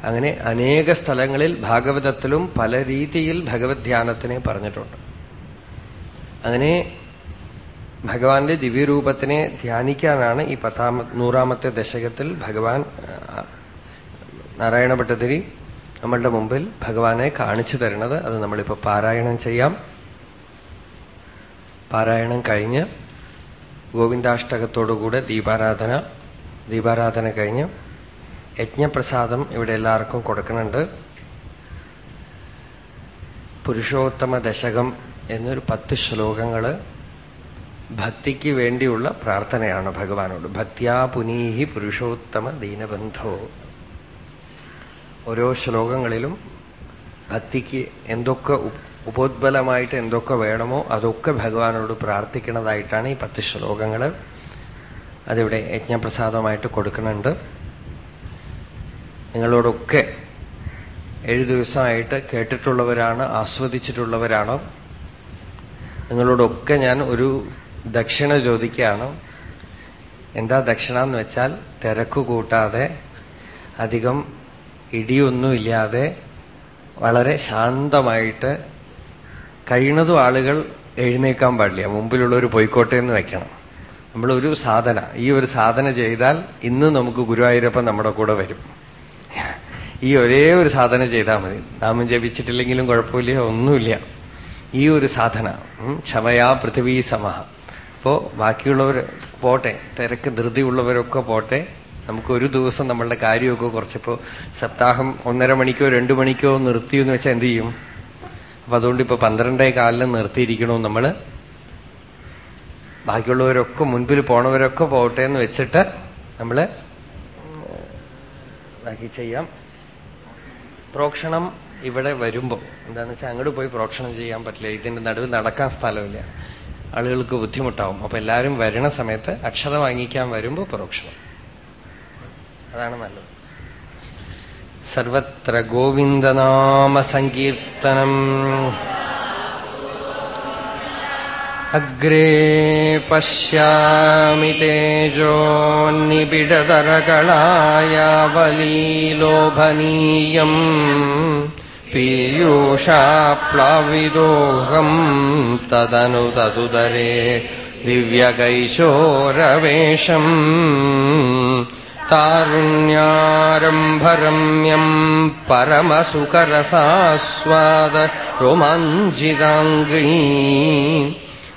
A: അങ്ങനെ അനേക സ്ഥലങ്ങളിൽ ഭാഗവതത്തിലും പല രീതിയിൽ ഭഗവത് ധ്യാനത്തിനെ പറഞ്ഞിട്ടുണ്ട്. അങ്ങനെ ഭഗവാന്റെ ദിവ്യരൂപത്തിനെ ധ്യാനിക്കാനാണ് ഈ പത്താമ നൂറാമത്തെ ദശകത്തിൽ ഭഗവാൻ നാരായണ ഭട്ടതിരി നമ്മളുടെ മുമ്പിൽ ഭഗവാനെ കാണിച്ചു തരുന്നത്. അത് നമ്മളിപ്പോ പാരായണം ചെയ്യാം. പാരായണം കഴിഞ്ഞ് ഗോവിന്ദാഷ്ടകത്തോടുകൂടെ ദീപാരാധന ദീപാരാധന കഴിഞ്ഞ് യജ്ഞപ്രസാദം ഇവിടെ എല്ലാവർക്കും കൊടുക്കുന്നുണ്ട്. പുരുഷോത്തമ ദശകം എന്നൊരു പത്ത് ശ്ലോകങ്ങൾ ഭക്തിക്ക് വേണ്ടിയുള്ള പ്രാർത്ഥനയാണ് ഭഗവാനോട്. ഭക്തിയാ പുനീഹി പുരുഷോത്തമ ദീനബന്ധോ. ഓരോ ശ്ലോകങ്ങളിലും ഭക്തിക്ക് എന്തൊക്കെ ഉപോദ്ബലമായിട്ട് എന്തൊക്കെ വേണമോ അതൊക്കെ ഭഗവാനോട് പ്രാർത്ഥിക്കുന്നതായിട്ടാണ് ഈ പത്ത് ശ്ലോകങ്ങൾ അതിവിടെ യജ്ഞപ്രസാദമായിട്ട് കൊടുക്കുന്നുണ്ട്. നിങ്ങളോടൊക്കെ ഏഴു ദിവസമായിട്ട് കേട്ടിട്ടുള്ളവരാണ് ആസ്വദിച്ചിട്ടുള്ളവരാണ്. നിങ്ങളോടൊക്കെ ഞാൻ ഒരു ദക്ഷിണ ചോദിക്കുകയാണ്. എന്താ ദക്ഷിണ എന്ന് വെച്ചാൽ തിരക്ക് കൂട്ടാതെ അധികം ഇടിയൊന്നുമില്ലാതെ വളരെ ശാന്തമായിട്ട് കഴിയുന്നതും ആളുകൾ എഴുന്നേക്കാൻ പാടില്ല. മുമ്പിലുള്ളവർ പോയിക്കോട്ടെ എന്ന് വെക്കണം. നമ്മളൊരു സാധന. ഈ ഒരു സാധന ചെയ്താൽ ഇന്ന് നമുക്ക് ഗുരുവായൂരപ്പൻ നമ്മുടെ കൂടെ വരും. ഈ ഒരേ ഒരു സാധന ചെയ്താൽ മതി. നാമം ജപിച്ചിട്ടില്ലെങ്കിലും കുഴപ്പമില്ല ഒന്നുമില്ല. ഈ ഒരു സാധന ക്ഷമയാ പൃഥ്വി സമഹ അപ്പോ ബാക്കിയുള്ളവർ പോട്ടെ തിരക്ക് ധൃതിയുള്ളവരൊക്കെ പോട്ടെ. നമുക്ക് ഒരു ദിവസം നമ്മളുടെ കാര്യമൊക്കെ കുറച്ചിപ്പോ സപ്താഹം ഒന്നര മണിക്കോ രണ്ടു മണിക്കോ നിർത്തിയെന്ന് വെച്ചാൽ എന്ത് ചെയ്യും? അപ്പൊ അതുകൊണ്ട് ഇപ്പൊ പന്ത്രണ്ടേ കാലിലും നിർത്തിയിരിക്കണോ നമ്മൾ. ബാക്കിയുള്ളവരൊക്കെ മുൻപിൽ പോണവരൊക്കെ പോകട്ടെ എന്ന് വെച്ചിട്ട് നമ്മൾ ബാക്കി ചെയ്യാം. പ്രോക്ഷണം ഇവിടെ വരുമ്പോ എന്താന്ന് വെച്ചാൽ അങ്ങോട്ട് പോയി പ്രോക്ഷണം ചെയ്യാൻ പറ്റില്ല. ഇതിന്റെ നടുവ് നടക്കാൻ സ്ഥലമില്ല. ആളുകൾക്ക് ബുദ്ധിമുട്ടാവും. അപ്പൊ എല്ലാവരും വരണ സമയത്ത് അക്ഷരം വാങ്ങിക്കാൻ വരുമ്പോ പ്രോക്ഷണം. അതാണ് നല്ലത്. സർവത്ര ഗോവിന്ദനാമസങ്കീർത്തനം. അഗ്രേ പശ്യാമി തേജോന്നിബിഡതരകളായാവലീലോഭനീയം പീയൂഷാപ്ലാവിദോഹം തദനു തതുദരേ ദിവ്യകൈശോരവേഷം. तारुण्यारम्भरम्यम् परमसुकरसास्वाद रोमाञ्जिताङ्गी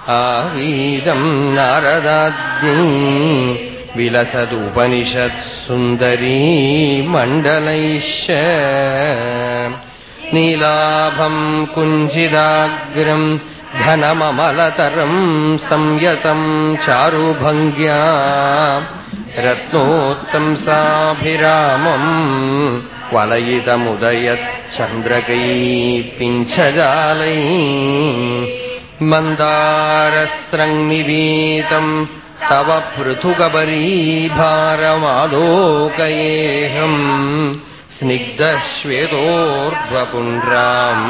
A: आवीदम् नारदाज्ञी विलसदुपनिषत्सुन्दरी मण्डलैश्च। नीलाभम् कुञ्जिदाग्रम् धनममलतरम् संयतम् चारुभङ्ग्या। रत्नोत्तम् साभिरामम् वलयितमुदयत् चन्द्रकै पिञ्छजालै मन्दारस्रङ्निवीतम् तव पृथुकबरीभारमालोकयेऽहम् स्निग्धश्वेतोर्ध्वपुण्ड्राम्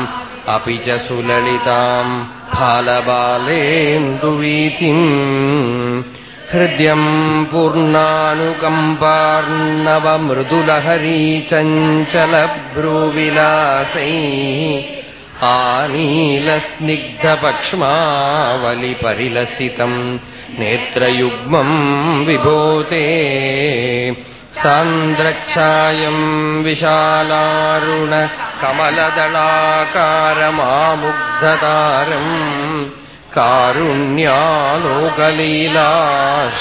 A: अपि च सुलिताम् भालबालेन्दुवीथिम् हृद्यम् पूर्णानुकम्पार्णवमृदुलहरी चञ्चलभ्रूविलासैः आनीलस्निग्धपक्ष्मावलिपरिलसितम् नेत्रयुग्मम् विभो ते सान्द्रक्षायम् विशालारुणकमलदळाकारमामुग्धतारम् कारुण्यालोकलीला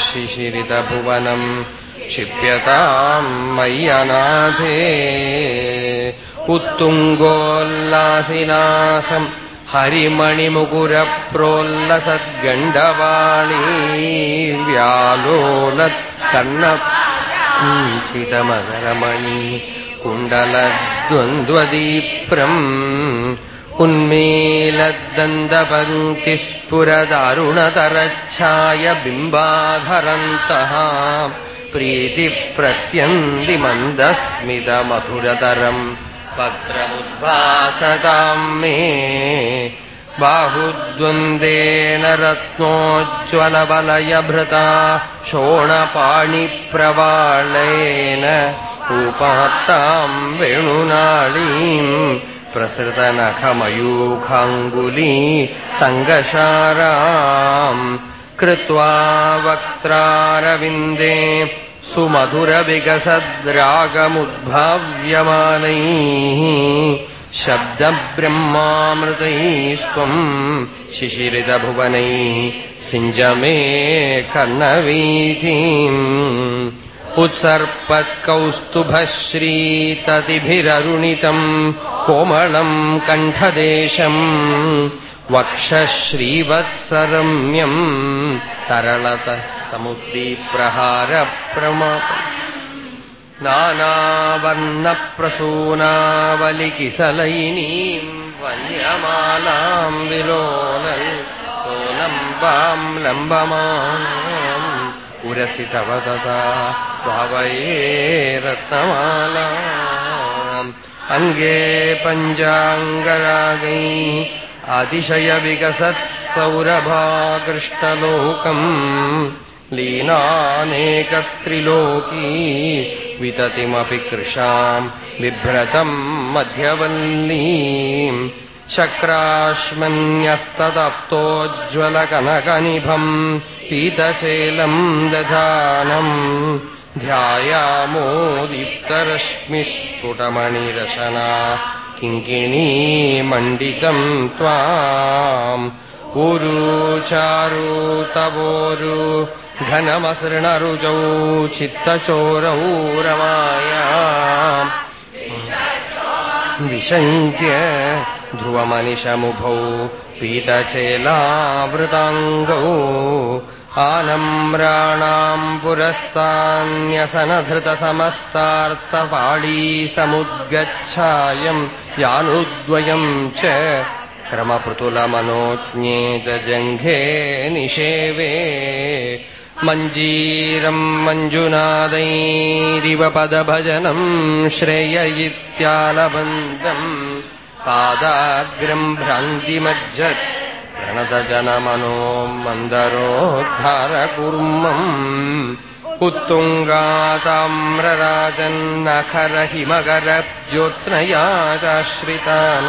A: शिशिरितभुवनम् क्षिप्यताम् मय्यनाथे उत्तुङ्गोल्लासिनासम् हरिमणिमुकुरप्रोल्लसद्गण्डवाणी व्यालोलत् कर्णकुण्डलद्वन्द्वदीप्रम् उन्मीलद्दन्दपङ्क्तिस्फुरदरुणतरच्छाय बिम्बाधरन्तः प्रीति प्रस्यन्ति मन्दस्मिदमधुरतरम् पत्रमुद्भासताम् मे बाहुद्वन्द्वेन रत्नोज्ज्वलबलयभृता शोणपाणिप्रवालेन उपात्ताम् वेणुनाळीम् प्रसृतनखमयूखाङ्गुली सङ्गशाराम् कृत्वा वक्त्रारविन्दे सुमधुरविकसद्रागमुद्भाव्यमानैः शब्दब्रह्मामृतैस्त्वम् शिशिरितभुवनैः सिञ्ज मे कर्णवीथीम् उत्सर्पत्कौस्तुभश्रीततिभिररुणितम् कोमलम् कण्ठदेशम् वक्षश्रीवत्सरम्यम् तरलत समुद्दीप्रहारप्रमाप नानावर्णप्रसूनावलिकिसलैनीम् वन्यमालाम् विलोलन् लम्बाम् लम्बमाम् उरसि तव तथा भावये रत्नमाला अङ्गे पञ्चाङ्गरागैः अतिशयविकसत्सौरभाकृष्टलोकम्। लीनानेकत्रिलोकी विततिमपि कृशाम्। बिभ्रतम् मध्यवल्लीम् शक्राश्मन्यस्तदप्तोज्ज्वलकनकनिभम् पीतचेलम् दधानम् ध्यायामोदित्तरश्मिस्फुटमणिरशना किङ्किणी मण्डितम् त्वाम् ऊरुचारु तवोरु घनमसृणरुजौ चित्तचोरौ रमाया विशङ्क्य ध्रुवमनिशमुभौ पीतचेलावृताङ्गौ आनम्राणाम् पुरस्तान्यसनधृतसमस्तार्तपाळी समुद्गच्छायम् यानुद्वयम् च क्रमपृतुलमनोज्ञे च जङ्घे निषेवे मञ्जीरम् मञ्जुनादैरिव पदभजनम् श्रेय इत्यालबन्दम् पादाग्रम् भ्रान्तिमज्जत् प्रणतजनमनो मन्दरोद्धारकुर्मम् उत्तुङ्गाताम्रराजन्नखरहिमकरज्योत्स्नया चाश्रितान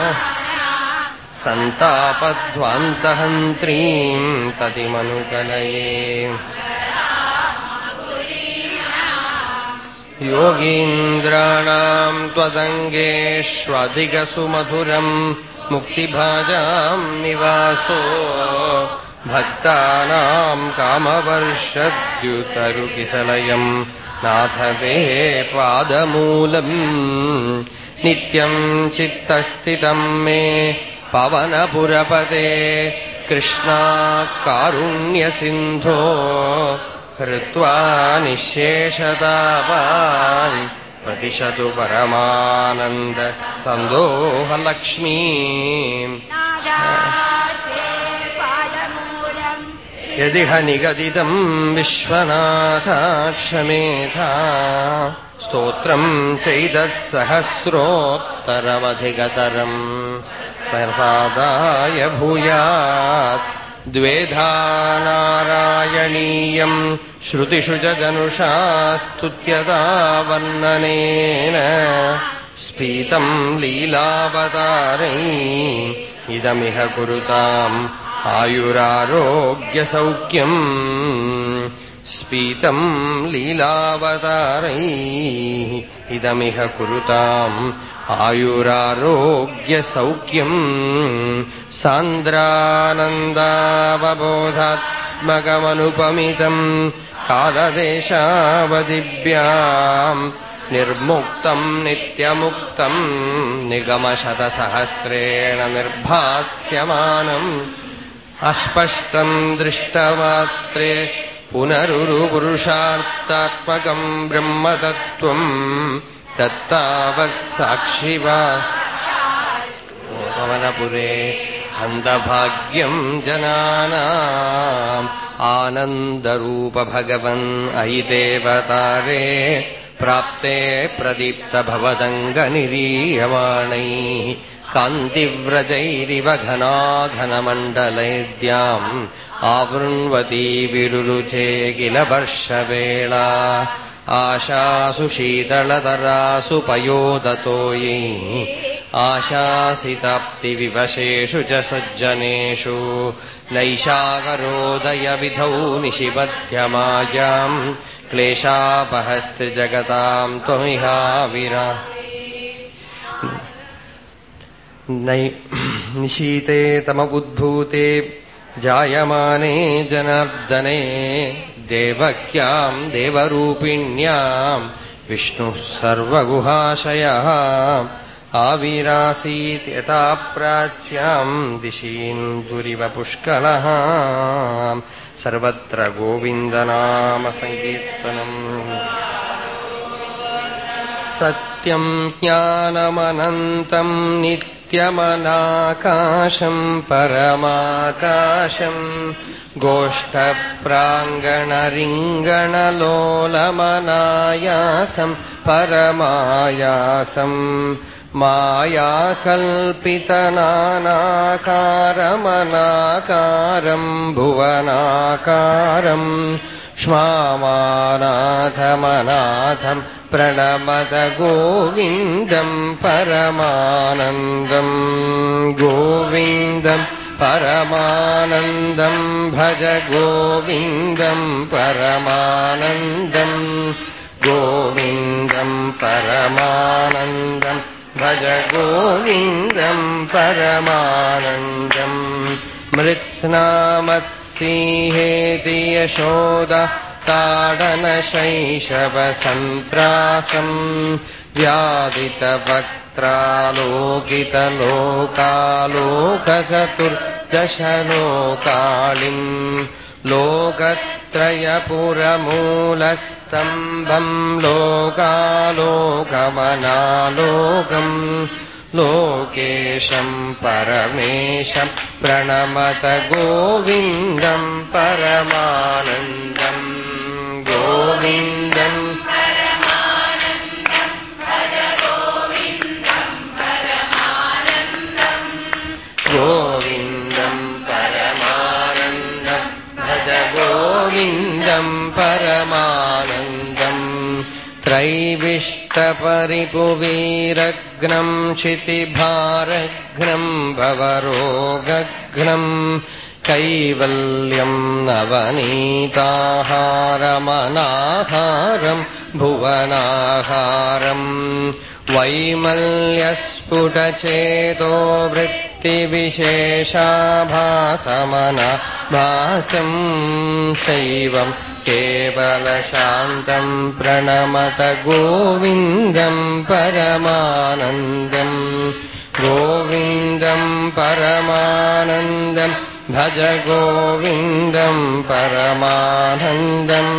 A: सन्तापध्वान्तहन्त्रीम् ततिमनुकलये योगीन्द्राणाम् त्वदङ्गेष्वधिकसुमधुरम् मुक्तिभाजाम् निवासो भक्तानाम् कामवर्षद्युतरुकिसलयम् नाथ ते पादमूलम् नित्यम् चित्तस्थितम् मे पवनपुरपते कृष्णा कारुण्यसिन्धो हृत्वा निःशेषतावान् प्रतिशतु परमानन्द सन्दोहलक्ष्मी यदिह निगदितम् विश्वनाथाक्षमेधा स्तोत्रम् चैतत्सहस्रोत्तरमधिगतरम् प्रसादाय भूयात् द्वेधा नारायणीयम् श्रुतिषु जगनुषा स्तुत्यता वर्णनेन स्फीतम् लीलावतारै इदमिह कुरुताम् आयुरारोग्यसौख्यम् स्फीतम् लीलावतारै इदमिह कुरुताम् आयुरारोग्यसौख्यम् सान्द्रानन्दावबोधात्मकमनुपमितम् कालदेशावदिभ्याम् निर्मुक्तम् नित्यमुक्तम् निगमशतसहस्रेण निर्भास्यमानम् अस्पष्टम् दृष्टवात्रे पुनरुपुरुषार्तात्मकम् ब्रह्मतत्त्वम् दत्तावत् साक्षि वा पवनपुरे हन्दभाग्यम् जनानाम् आनन्दरूपभगवन् अयि देवतारे प्राप्ते प्रदीप्तभवदङ्गनिरीयमाणैः कान्तिव्रजैरिव घनाघनमण्डलैद्याम् आवृण्वती विरुरुचे किल वर्षवेळा आशासु शीतलतरासु पयोदतोयै आशासिताप्तिविवशेषु च सज्जनेषु। नैषाकरोदयविधौ निशिबध्यमायाम्। क्लेशापहस्त्रिजगताम् त्वमिहाविरा। नै निशीते तमबुद्भूते जायमाने जनार्दने देवक्याम् देवरूपिण्याम् विष्णुः सर्वगुहाशयः आविरासीत् यथा प्राच्याम् दिशीन्दुरिव पुष्कलः सर्वत्र गोविन्दनामसङ्कीर्तनम् सत्यम् ज्ञानमनन्तम् नित्यमनाकाशम् परमाकाशम् गोष्ठप्राङ्गणरिङ्गणलोलमनायासम् परमायासम् मायाकल्पितनानाकारमनाकारम् भुवनाकारम् क्ष्मामानाथमनाथम् प्रणमत गोविन्दम् परमानन्दम् गोविन्दम् परमानन्दम् भज गोविन्दम् परमानन्दम् गोविन्दम् परमानन्दम् भज गोविन्दम् परमानन्दम् मृत्स्नामत्सिंहेति यशोद ताडनशैशवसन्त्रासम् व्यादितवक्त्रालोकितलोकालोकचतुर्दशलोकालिम् लोकत्रयपुरमूलस्तम्भम् लोकालोकमनालोकम् लोकेशम् परमेशम् प्रणमत गोविन्दम् परमानन्दम् त्रैविष्टपरिपुवीरग्नम् क्षितिभारघ्नम् भवरोगघ्नम् कैवल्यम् नवनीताहारमनाहारम् भुवनाहारम् वैमल्यस्फुटचेतो वृत्तिविशेषाभासमना भासम् शैवम् केवलशान्तम् प्रणमत गोविन्दम् परमानन्दम् गोविन्दम् परमानन्दम् भज गोविन्दम् परमानन्दम्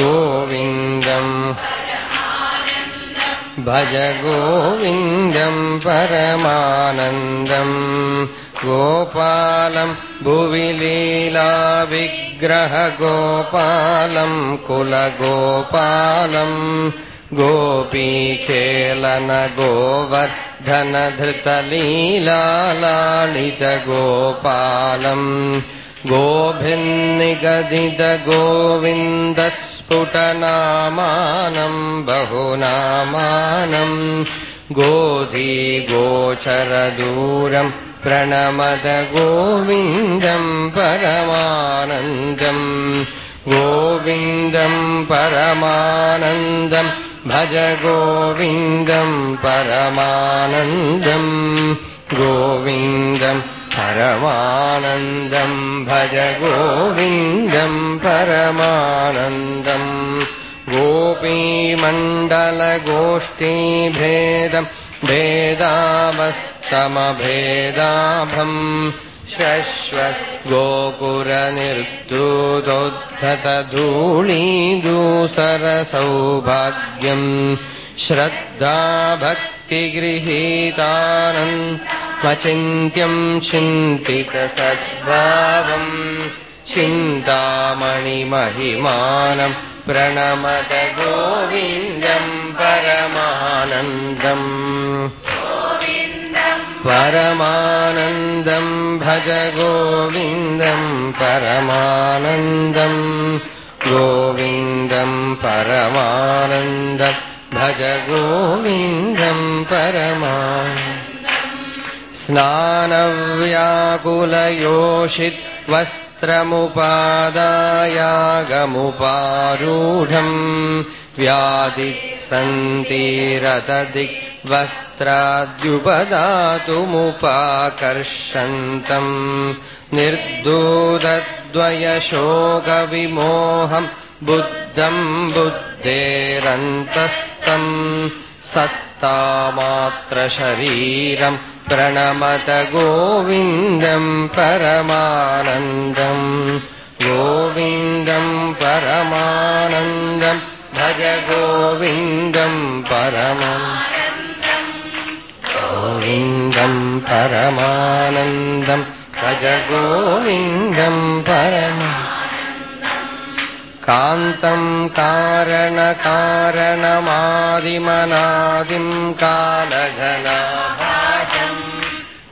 A: गोविन्दम् भज गोविन्दम् परमानन्दम् गोपालम् भुवि लीलाविग्रहगोपालम् कुलगोपालम् गोपीखेलन गोवर्धनधृतलीलालालितगोपालम् गोभिन्निगदितगोविन्दस्फुटनामानम् बहुनामानम् गोधीगोचरदूरम् प्रणमद गोविन्दम् परमानन्दम् गोविन्दम् परमानन्दम् भज गोविन्दम् परमानन्दम् गोविन्दम् परमानन्दम् भज गोविन्दम् परमानन्दम् गोपीमण्डलगोष्ठीभेदम् भेदावस्तमभेदाभम् शश्वत् गोकुरनिर्दूतोद्धतधूळीदूसरसौभाग्यम् श्रद्धा भक्तिगृहीतानन्मचिन्त्यम् चिन्तितसद्भावम् चिन्तामणिमहिमानम् प्रणमत गोविन्दम् परमानन्दम् परमानन्दम् भज गोविन्दम् परमानन्दम् गोविन्दम् परमानन्दम् भज गोविन्दम् परमा स्नानव्याकुलयोषित्वस्त्रमुपादायागमुपारूढम् व्यादिक्सन्तिरतदिग्वस्त्राद्युपदातुमुपाकर्षन्तम् निर्दूतद्वयशोकविमोहम् बुद्धम् बुद्धेरन्तस्तम् सत्तामात्रशरीरम् प्रणमत गोविन्दम् परमानन्दम् गोविन्दम् परमानन्दम् भज गोविन्दम् परमम्। गोविन्दम् परमानन्दम् भज गोविन्दम् परम कान्तम् कारणकारणमादिमनादिम् कालघनाभासम्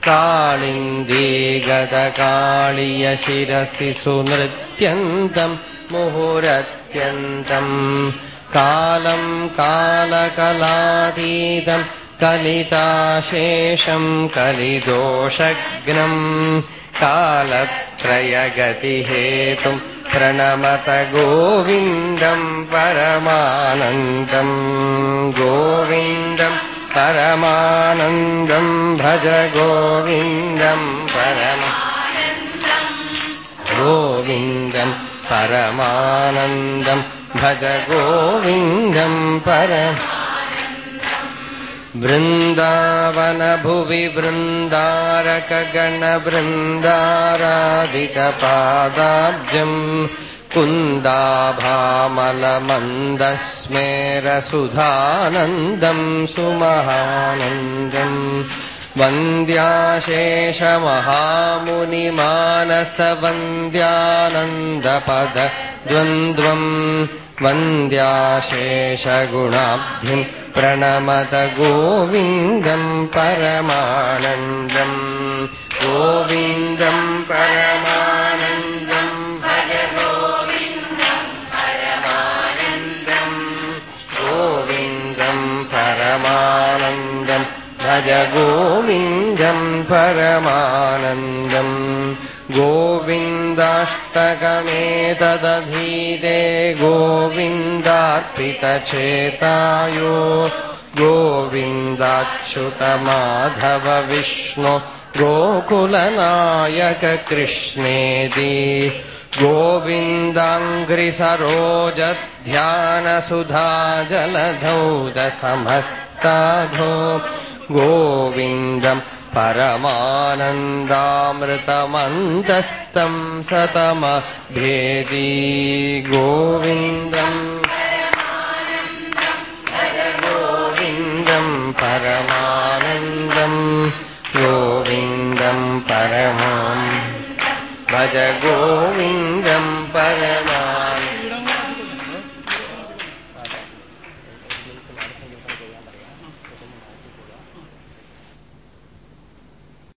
A: कालिन्दीगतकाळियशिरसि सुनृत्यन्तम् मुहुरत्यन्तम् कालम् कालकलातीतम् कलिताशेषम् कलिदोषग्नम् कालत्रयगतिहेतुम् प्रणमत गोविन्दम् परमानन्दम् गोविन्दम् परमानन्दम् भज गोविन्दम् परम। गोविन्दम् परमानन्दम् भज गोविन्दम् परम वृन्दावनभुवि वृन्दारकगणवृन्दारादितपादाब्जम् कुन्दाभामलमन्दस्मेरसुधानन्दम् सुमहानन्दम् वन्द्याशेषमहामुनिमानसवन्द्यानन्दपद द्वन्द्वम् वन्द्याशेषगुणाब्धिम् प्रणमत गोविन्दम् परमानन्दम् गोविन्दम् परमानन्दम् भज परमानन्दम् गोविन्दम् परमानन्दम् भज गोविन्दम् परमानन्दम् गोविन्दाष्टकमेतदधीते गोविन्दार्पितचेतायो गोविन्दाच्युतमाधव विष्णु गोकुलनायक कृष्णेति गोविन्दाङ्घ्रिसरोजध्यानसुधा जलधौदसमस्ताधो गोविन्दम् परमानन्दामृतमन्तस्तम् सतमभेदी गोविन्दम्। गोविन्दम् परमानन्दम् गोविन्दम् परमाम् भज गो